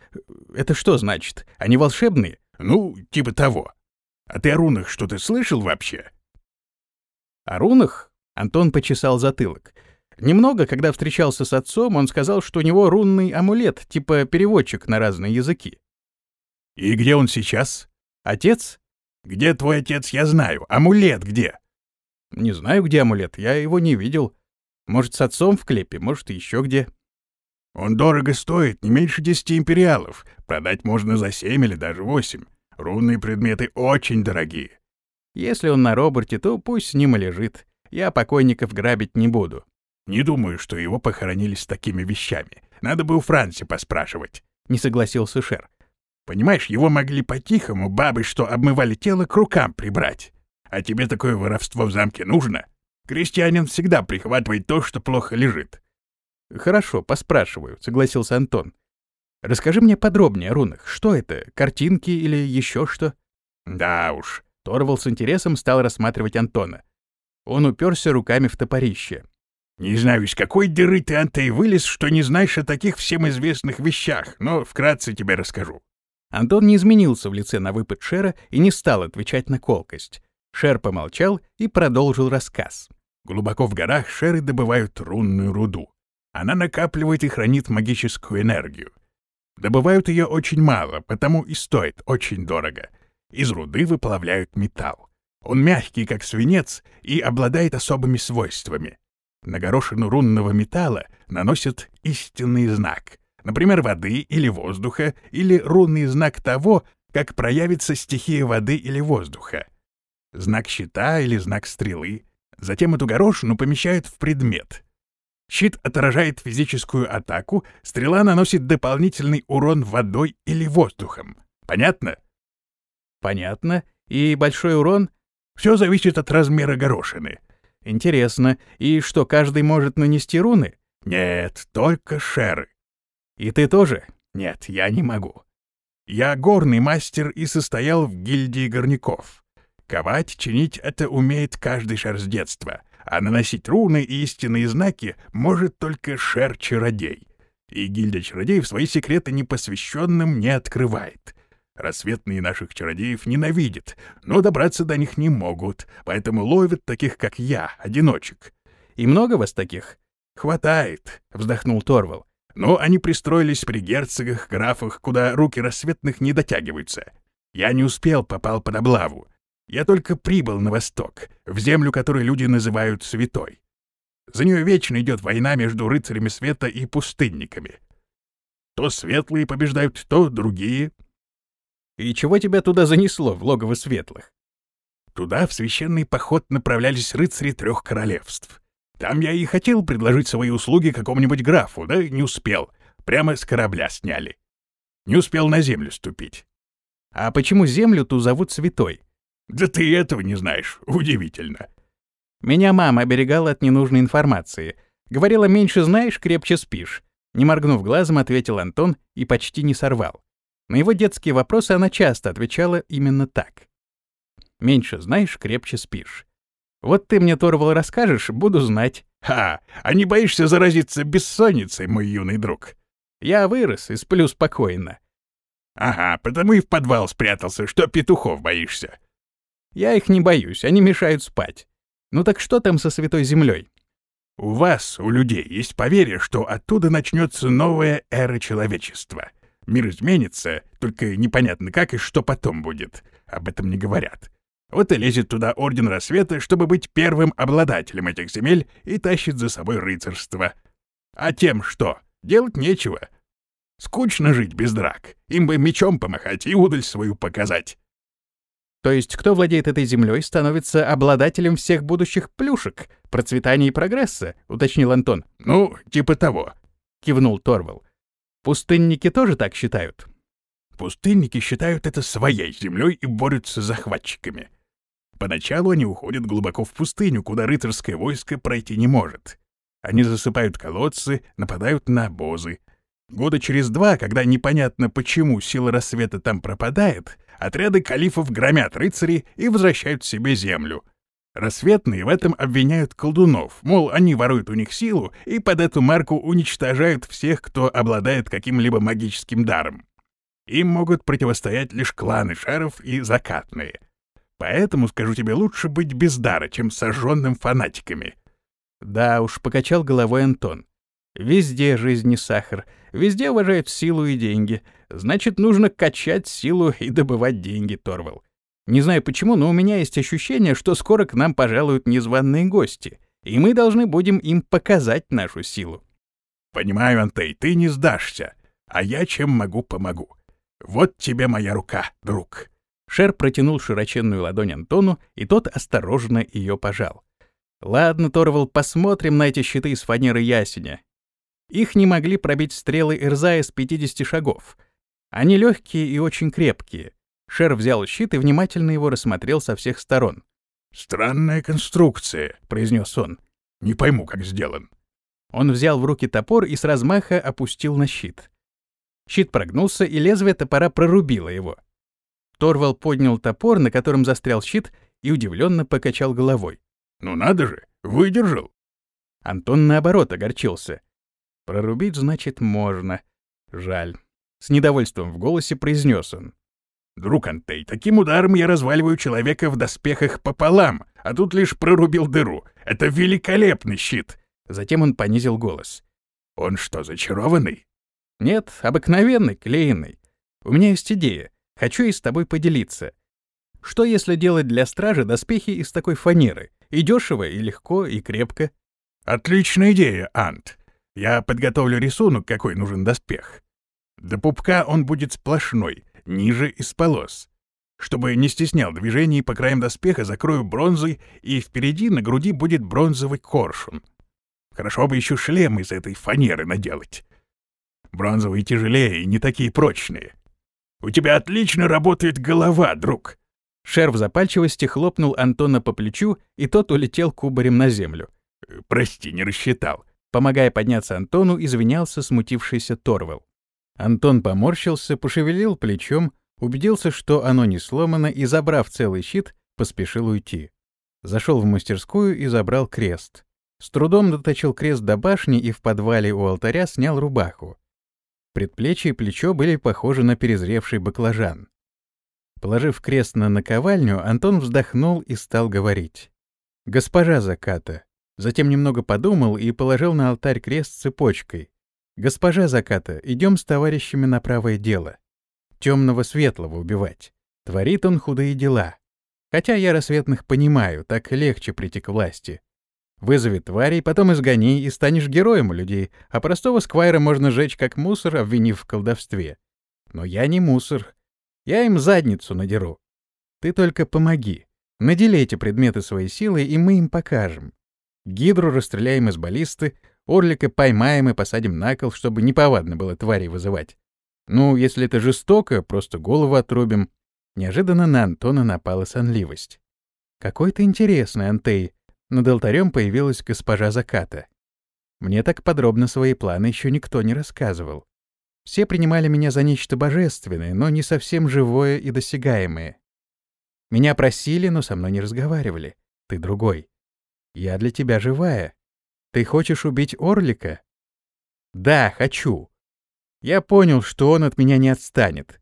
Это что значит? Они волшебные? Ну, типа того. А ты о рунах что-то слышал вообще? О рунах? Антон почесал затылок. Немного, когда встречался с отцом, он сказал, что у него рунный амулет, типа переводчик на разные языки. И где он сейчас? Отец? Где твой отец, я знаю. Амулет где? Не знаю, где амулет, я его не видел. Может, с отцом в клепе, может, еще где. Он дорого стоит, не меньше десяти империалов. Продать можно за семь или даже восемь. Рунные предметы очень дорогие. Если он на Роберте, то пусть с ним и лежит. Я покойников грабить не буду. Не думаю, что его похоронили с такими вещами. Надо бы у Франции поспрашивать. Не согласился Шер. Понимаешь, его могли по-тихому бабы, что обмывали тело, к рукам прибрать. А тебе такое воровство в замке нужно? Крестьянин всегда прихватывает то, что плохо лежит. Хорошо, поспрашиваю, согласился Антон. Расскажи мне подробнее о рунах. Что это, картинки или еще что? Да уж. Торвал с интересом стал рассматривать Антона. Он уперся руками в топорище. Не знаю, из какой дыры ты, Антей, вылез, что не знаешь о таких всем известных вещах, но вкратце тебе расскажу. Антон не изменился в лице на выпад Шера и не стал отвечать на колкость. Шер помолчал и продолжил рассказ. Глубоко в горах шеры добывают рунную руду. Она накапливает и хранит магическую энергию. Добывают ее очень мало, потому и стоит очень дорого. Из руды выплавляют металл. Он мягкий, как свинец, и обладает особыми свойствами. На горошину рунного металла наносят истинный знак, например, воды или воздуха, или рунный знак того, как проявится стихия воды или воздуха. Знак щита или знак стрелы. Затем эту горошину помещают в предмет. Щит отражает физическую атаку, стрела наносит дополнительный урон водой или воздухом. Понятно? Понятно. И большой урон? Все зависит от размера горошины. Интересно, и что, каждый может нанести руны? Нет, только шеры. И ты тоже? Нет, я не могу. Я горный мастер и состоял в гильдии горняков. Ковать, чинить — это умеет каждый шер с детства, а наносить руны и истинные знаки может только шер-чародей. И гильдия чародеев свои секреты непосвященным не открывает. Рассветные наших чародеев ненавидят, но добраться до них не могут, поэтому ловят таких, как я, одиночек. И много вас таких? Хватает, вздохнул Торвал. Но они пристроились при герцогах, графах, куда руки рассветных не дотягиваются. Я не успел, попал под облаву. Я только прибыл на восток, в землю, которую люди называют святой. За нее вечно идет война между рыцарями света и пустынниками. То светлые побеждают, то другие — и чего тебя туда занесло, в логово светлых? Туда в священный поход направлялись рыцари трех королевств. Там я и хотел предложить свои услуги какому-нибудь графу, да не успел. Прямо с корабля сняли. Не успел на землю ступить. А почему землю ту зовут святой? Да ты этого не знаешь. Удивительно. Меня мама оберегала от ненужной информации. Говорила, меньше знаешь, крепче спишь. Не моргнув глазом, ответил Антон и почти не сорвал. На его детские вопросы она часто отвечала именно так. «Меньше знаешь, крепче спишь». Вот ты мне, Торвал, расскажешь, буду знать. Ха, а не боишься заразиться бессонницей, мой юный друг? Я вырос и сплю спокойно. Ага, потому и в подвал спрятался, что петухов боишься. Я их не боюсь, они мешают спать. Ну так что там со Святой Землей? У вас, у людей, есть поверье, что оттуда начнется новая эра человечества. Мир изменится, только непонятно как и что потом будет. Об этом не говорят. Вот и лезет туда Орден Рассвета, чтобы быть первым обладателем этих земель и тащит за собой рыцарство. А тем что? Делать нечего. Скучно жить без драк. Им бы мечом помахать и удаль свою показать. То есть кто владеет этой землей, становится обладателем всех будущих плюшек, процветания и прогресса, уточнил Антон. Ну, типа того, кивнул Торвал. Пустынники тоже так считают? Пустынники считают это своей землей и борются с захватчиками. Поначалу они уходят глубоко в пустыню, куда рыцарское войско пройти не может. Они засыпают колодцы, нападают на обозы. Года через два, когда непонятно почему сила рассвета там пропадает, отряды калифов громят рыцарей и возвращают себе землю, Рассветные в этом обвиняют колдунов, мол, они воруют у них силу и под эту марку уничтожают всех, кто обладает каким-либо магическим даром. Им могут противостоять лишь кланы шаров и закатные. Поэтому, скажу тебе, лучше быть без дара, чем сожженным фанатиками. Да уж, покачал головой Антон. Везде жизнь не сахар, везде уважают силу и деньги. Значит, нужно качать силу и добывать деньги, Торвал. Не знаю почему, но у меня есть ощущение, что скоро к нам пожалуют незваные гости, и мы должны будем им показать нашу силу. Понимаю, Антей, ты не сдашься, а я чем могу, помогу. Вот тебе моя рука, друг. Шер протянул широченную ладонь Антону, и тот осторожно ее пожал. «Ладно, Торвал, посмотрим на эти щиты из фанеры ясеня. Их не могли пробить стрелы Ирзая с 50 шагов. Они легкие и очень крепкие. Шер взял щит и внимательно его рассмотрел со всех сторон. «Странная конструкция», — произнес он. «Не пойму, как сделан». Он взял в руки топор и с размаха опустил на щит. Щит прогнулся, и лезвие топора прорубило его. Торвал поднял топор, на котором застрял щит, и удивленно покачал головой. «Ну надо же, выдержал!» Антон, наоборот, огорчился. «Прорубить, значит, можно. Жаль». С недовольством в голосе произнес он. «Друг Антей, таким ударом я разваливаю человека в доспехах пополам, а тут лишь прорубил дыру. Это великолепный щит!» Затем он понизил голос. «Он что, зачарованный?» «Нет, обыкновенный, клеенный. У меня есть идея. Хочу и с тобой поделиться. Что если делать для стражи доспехи из такой фанеры? И дешево, и легко, и крепко?» «Отличная идея, Ант. Я подготовлю рисунок, какой нужен доспех. До пупка он будет сплошной, ниже из полос. Чтобы не стеснял движений, по краям доспеха закрою бронзой, и впереди на груди будет бронзовый коршун. Хорошо бы еще шлем из этой фанеры наделать. Бронзовые тяжелее и не такие прочные. У тебя отлично работает голова, друг. Шер в запальчивости хлопнул Антона по плечу, и тот улетел кубарем на землю. «Прости, не рассчитал». Помогая подняться Антону, извинялся смутившийся Торвел. Антон поморщился, пошевелил плечом, убедился, что оно не сломано, и, забрав целый щит, поспешил уйти. Зашел в мастерскую и забрал крест. С трудом доточил крест до башни и в подвале у алтаря снял рубаху. Предплечье и плечо были похожи на перезревший баклажан. Положив крест на наковальню, Антон вздохнул и стал говорить. «Госпожа Заката». Затем немного подумал и положил на алтарь крест цепочкой. «Госпожа Заката, идем с товарищами на правое дело. Темного светлого убивать. Творит он худые дела. Хотя я рассветных понимаю, так легче прийти к власти. Вызови тварей, потом изгони, и станешь героем у людей, а простого сквайра можно жечь как мусор, обвинив в колдовстве. Но я не мусор. Я им задницу надеру. Ты только помоги. Надели эти предметы своей силой, и мы им покажем. Гидру расстреляем из баллисты, орлика поймаем и посадим на кол, чтобы неповадно было тварей вызывать. Ну, если это жестоко, просто голову отрубим. Неожиданно на Антона напала сонливость. Какой ты интересный, Антей, над алтарем появилась госпожа Заката. Мне так подробно свои планы еще никто не рассказывал. Все принимали меня за нечто божественное, но не совсем живое и досягаемое. Меня просили, но со мной не разговаривали. Ты другой. Я для тебя живая. Ты хочешь убить Орлика? Да, хочу. Я понял, что он от меня не отстанет.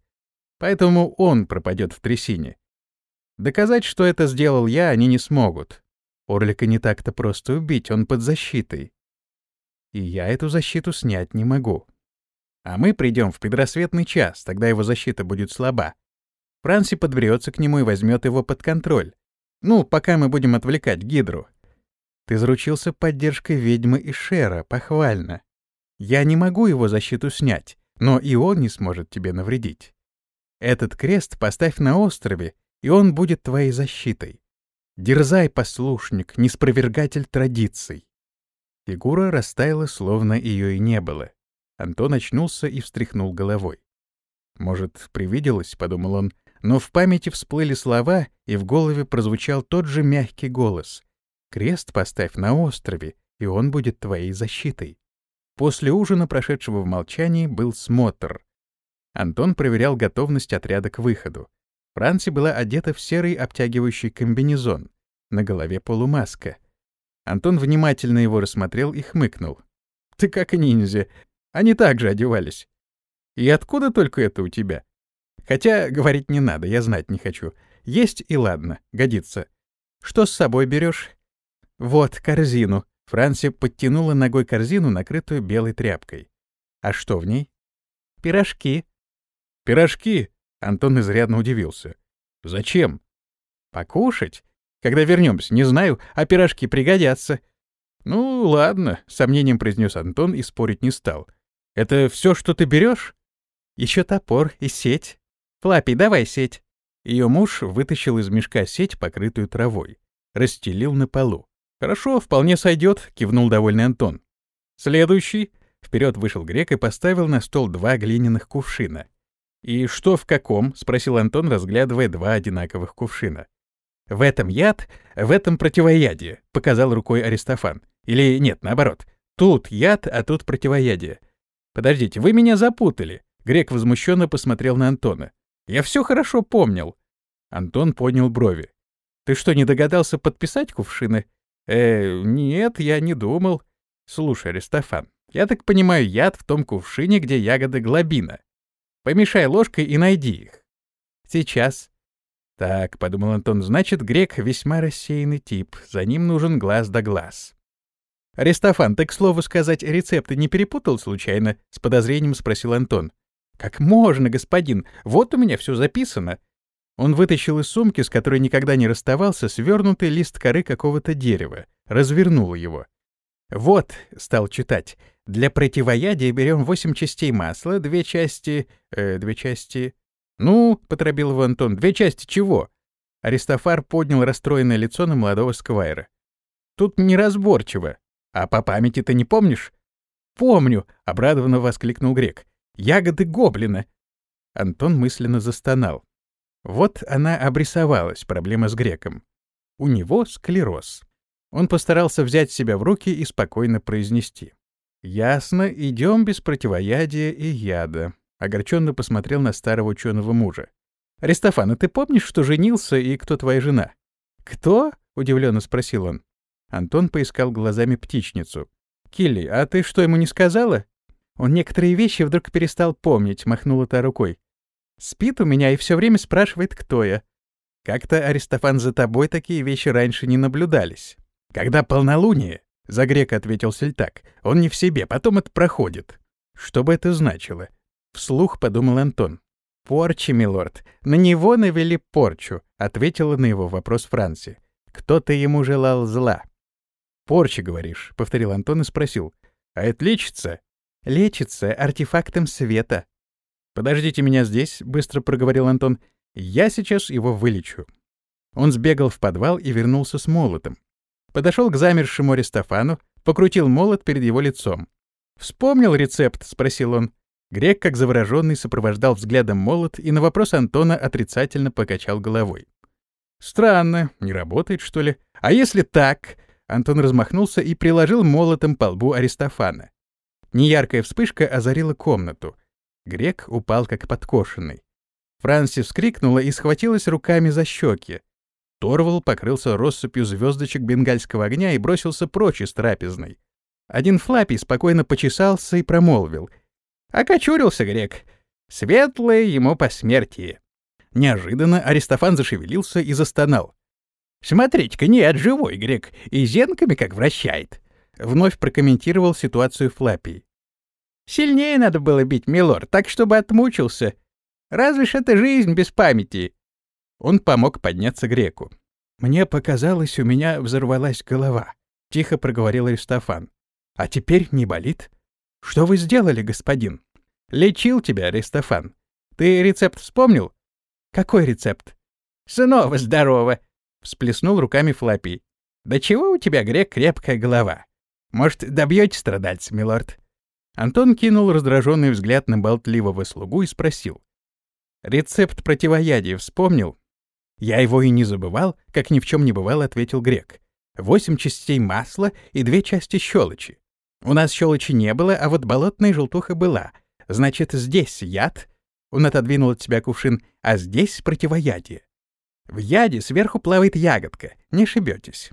Поэтому он пропадет в трясине. Доказать, что это сделал я, они не смогут. Орлика не так-то просто убить, он под защитой. И я эту защиту снять не могу. А мы придем в предрассветный час, тогда его защита будет слаба. Франси подберется к нему и возьмет его под контроль. Ну, пока мы будем отвлекать Гидру. Ты заручился поддержкой ведьмы и Шера, похвально. Я не могу его защиту снять, но и он не сможет тебе навредить. Этот крест поставь на острове, и он будет твоей защитой. Дерзай, послушник, неспровергатель традиций. Фигура растаяла, словно ее и не было. Антон очнулся и встряхнул головой. «Может, привиделось?» — подумал он, но в памяти всплыли слова, и в голове прозвучал тот же мягкий голос. «Крест поставь на острове, и он будет твоей защитой». После ужина, прошедшего в молчании, был смотр. Антон проверял готовность отряда к выходу. Франси была одета в серый обтягивающий комбинезон, на голове полумаска. Антон внимательно его рассмотрел и хмыкнул. «Ты как ниндзя. Они так же одевались. И откуда только это у тебя? Хотя говорить не надо, я знать не хочу. Есть и ладно, годится. Что с собой берешь? Вот корзину. Франси подтянула ногой корзину, накрытую белой тряпкой. А что в ней? Пирожки. Пирожки? Антон изрядно удивился. «Зачем?» «Покушать? Когда вернемся, не знаю, а пирожки пригодятся». «Ну, ладно», — сомнением произнес Антон и спорить не стал. «Это все, что ты берешь? Еще топор и сеть. Флаппи, давай сеть». Ее муж вытащил из мешка сеть, покрытую травой. Расстелил на полу. «Хорошо, вполне сойдет», — кивнул довольный Антон. «Следующий». Вперед вышел грек и поставил на стол два глиняных кувшина. «И что в каком?» — спросил Антон, разглядывая два одинаковых кувшина. «В этом яд, в этом противоядие», — показал рукой Аристофан. «Или нет, наоборот. Тут яд, а тут противоядие. Подождите, вы меня запутали. Грек возмущенно посмотрел на Антона. Я все хорошо помнил. Антон поднял брови. Ты что, не догадался подписать кувшины? Э, нет, я не думал. Слушай, Аристофан, я так понимаю, яд в том кувшине, где ягоды глобина. Помешай ложкой и найди их. Сейчас. Так, подумал Антон, значит, грек весьма рассеянный тип. За ним нужен глаз да глаз. Аристофан, ты, к слову сказать, рецепты не перепутал случайно? С подозрением спросил Антон. Как можно, господин? Вот у меня все записано. Он вытащил из сумки, с которой никогда не расставался, свернутый лист коры какого-то дерева, развернул его. «Вот», — стал читать, — «для противоядия берем восемь частей масла, две части... Э, две части...» «Ну», — поторопил его Антон, — «две части чего?» Аристофар поднял расстроенное лицо на молодого сквайра. «Тут неразборчиво. А по памяти ты не помнишь?» «Помню», — обрадованно воскликнул Грек. «Ягоды гоблина». Антон мысленно застонал. Вот она обрисовалась, проблема с Греком. У него склероз. Он постарался взять себя в руки и спокойно произнести. «Ясно, идем без противоядия и яда», — огорченно посмотрел на старого ученого мужа. «Аристофан, а ты помнишь, что женился и кто твоя жена?» «Кто?» — удивленно спросил он. Антон поискал глазами птичницу. «Килли, а ты что, ему не сказала?» Он некоторые вещи вдруг перестал помнить, махнула та рукой. «Спит у меня и все время спрашивает, кто я. Как-то, Аристофан, за тобой такие вещи раньше не наблюдались. Когда полнолуние, — за грека ответил Сельтак, — он не в себе, потом это проходит. Что бы это значило? Вслух подумал Антон. «Порчи, милорд. На него навели порчу», — ответила на его вопрос Франси. «Кто-то ему желал зла». «Порчи, говоришь», — повторил Антон и спросил. «А это лечится?» «Лечится артефактом света». «Подождите меня здесь», — быстро проговорил Антон. «Я сейчас его вылечу». Он сбегал в подвал и вернулся с молотом. Подошел к замершему Аристофану, покрутил молот перед его лицом. «Вспомнил рецепт?» — спросил он. Грек, как завороженный, сопровождал взглядом молот и на вопрос Антона отрицательно покачал головой. «Странно, не работает, что ли? А если так?» Антон размахнулся и приложил молотом по лбу Аристофана. Неяркая вспышка озарила комнату. Грек упал как подкошенный. Франсис вскрикнула и схватилась руками за щеки. Торвал покрылся россыпью звездочек бенгальского огня и бросился прочь из трапезной. Один Флаппи спокойно почесался и промолвил. «Окочурился грек. Светлое ему посмертие». Неожиданно Аристофан зашевелился и застонал. «Смотрите-ка, нет, живой грек, и зенками как вращает», — вновь прокомментировал ситуацию Флаппий. «Сильнее надо было бить, милор, так, чтобы отмучился. Разве ж это жизнь без памяти?» Он помог подняться греку. «Мне показалось, у меня взорвалась голова», — тихо проговорил Аристофан. «А теперь не болит? Что вы сделали, господин?» «Лечил тебя, Аристофан. Ты рецепт вспомнил?» «Какой рецепт?» «Снова здорово!» — всплеснул руками Флаппи. «Да чего у тебя, грек, крепкая голова? Может, добьете страдальца, милорд?» Антон кинул раздраженный взгляд на болтливого слугу и спросил. «Рецепт противоядия вспомнил?» «Я его и не забывал», — как ни в чем не бывало, ответил грек. «Восемь частей масла и две части щелочи. У нас щелочи не было, а вот болотная желтуха была. Значит, здесь яд?» Он отодвинул от себя кувшин, а здесь противоядие. В яде сверху плавает ягодка, не ошибетесь.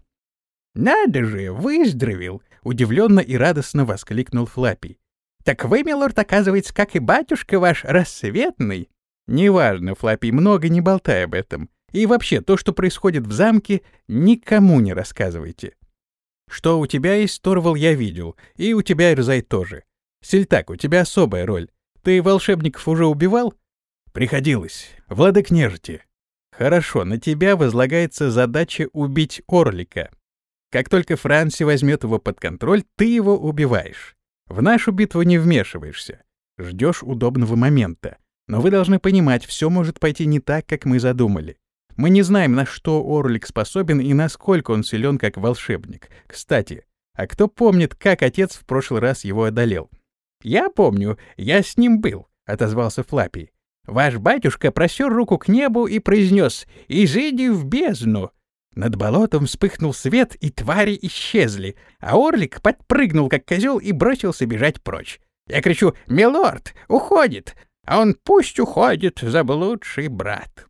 «Надо же, выздоровел!» — удивленно и радостно воскликнул Флаппи. «Так вы, милорд, оказывается, как и батюшка ваш, рассветный?» «Неважно, Флаппи, много не болтай об этом. И вообще, то, что происходит в замке, никому не рассказывайте. Что у тебя есть, Торвал, я видел, и у тебя, Ирзай, тоже. Сельтак, у тебя особая роль. Ты волшебников уже убивал? Приходилось. Владык нежити. Хорошо, на тебя возлагается задача убить Орлика. Как только Франси возьмет его под контроль, ты его убиваешь. В нашу битву не вмешиваешься. Ждешь удобного момента. Но вы должны понимать, все может пойти не так, как мы задумали. Мы не знаем, на что Орлик способен и насколько он силен как волшебник. Кстати, а кто помнит, как отец в прошлый раз его одолел? «Я помню, я с ним был», — отозвался Флаппи. «Ваш батюшка просер руку к небу и произнес «Изыди в бездну». Над болотом вспыхнул свет, и твари исчезли, а Орлик подпрыгнул, как козел, и бросился бежать прочь. Я кричу «Милорд! Уходит!» А он «Пусть уходит, заблудший брат!»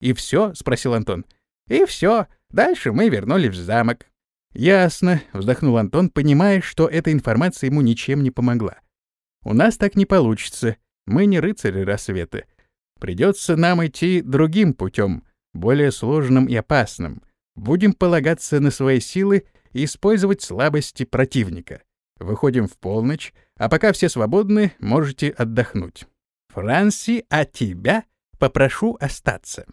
«И все?» — спросил Антон. «И все. Дальше мы вернулись в замок». «Ясно», — вздохнул Антон, понимая, что эта информация ему ничем не помогла. «У нас так не получится. Мы не рыцари рассвета. Придется нам идти другим путем, более сложным и опасным. Будем полагаться на свои силы и использовать слабости противника. Выходим в полночь, а пока все свободны, можете отдохнуть. Франси, а тебя попрошу остаться.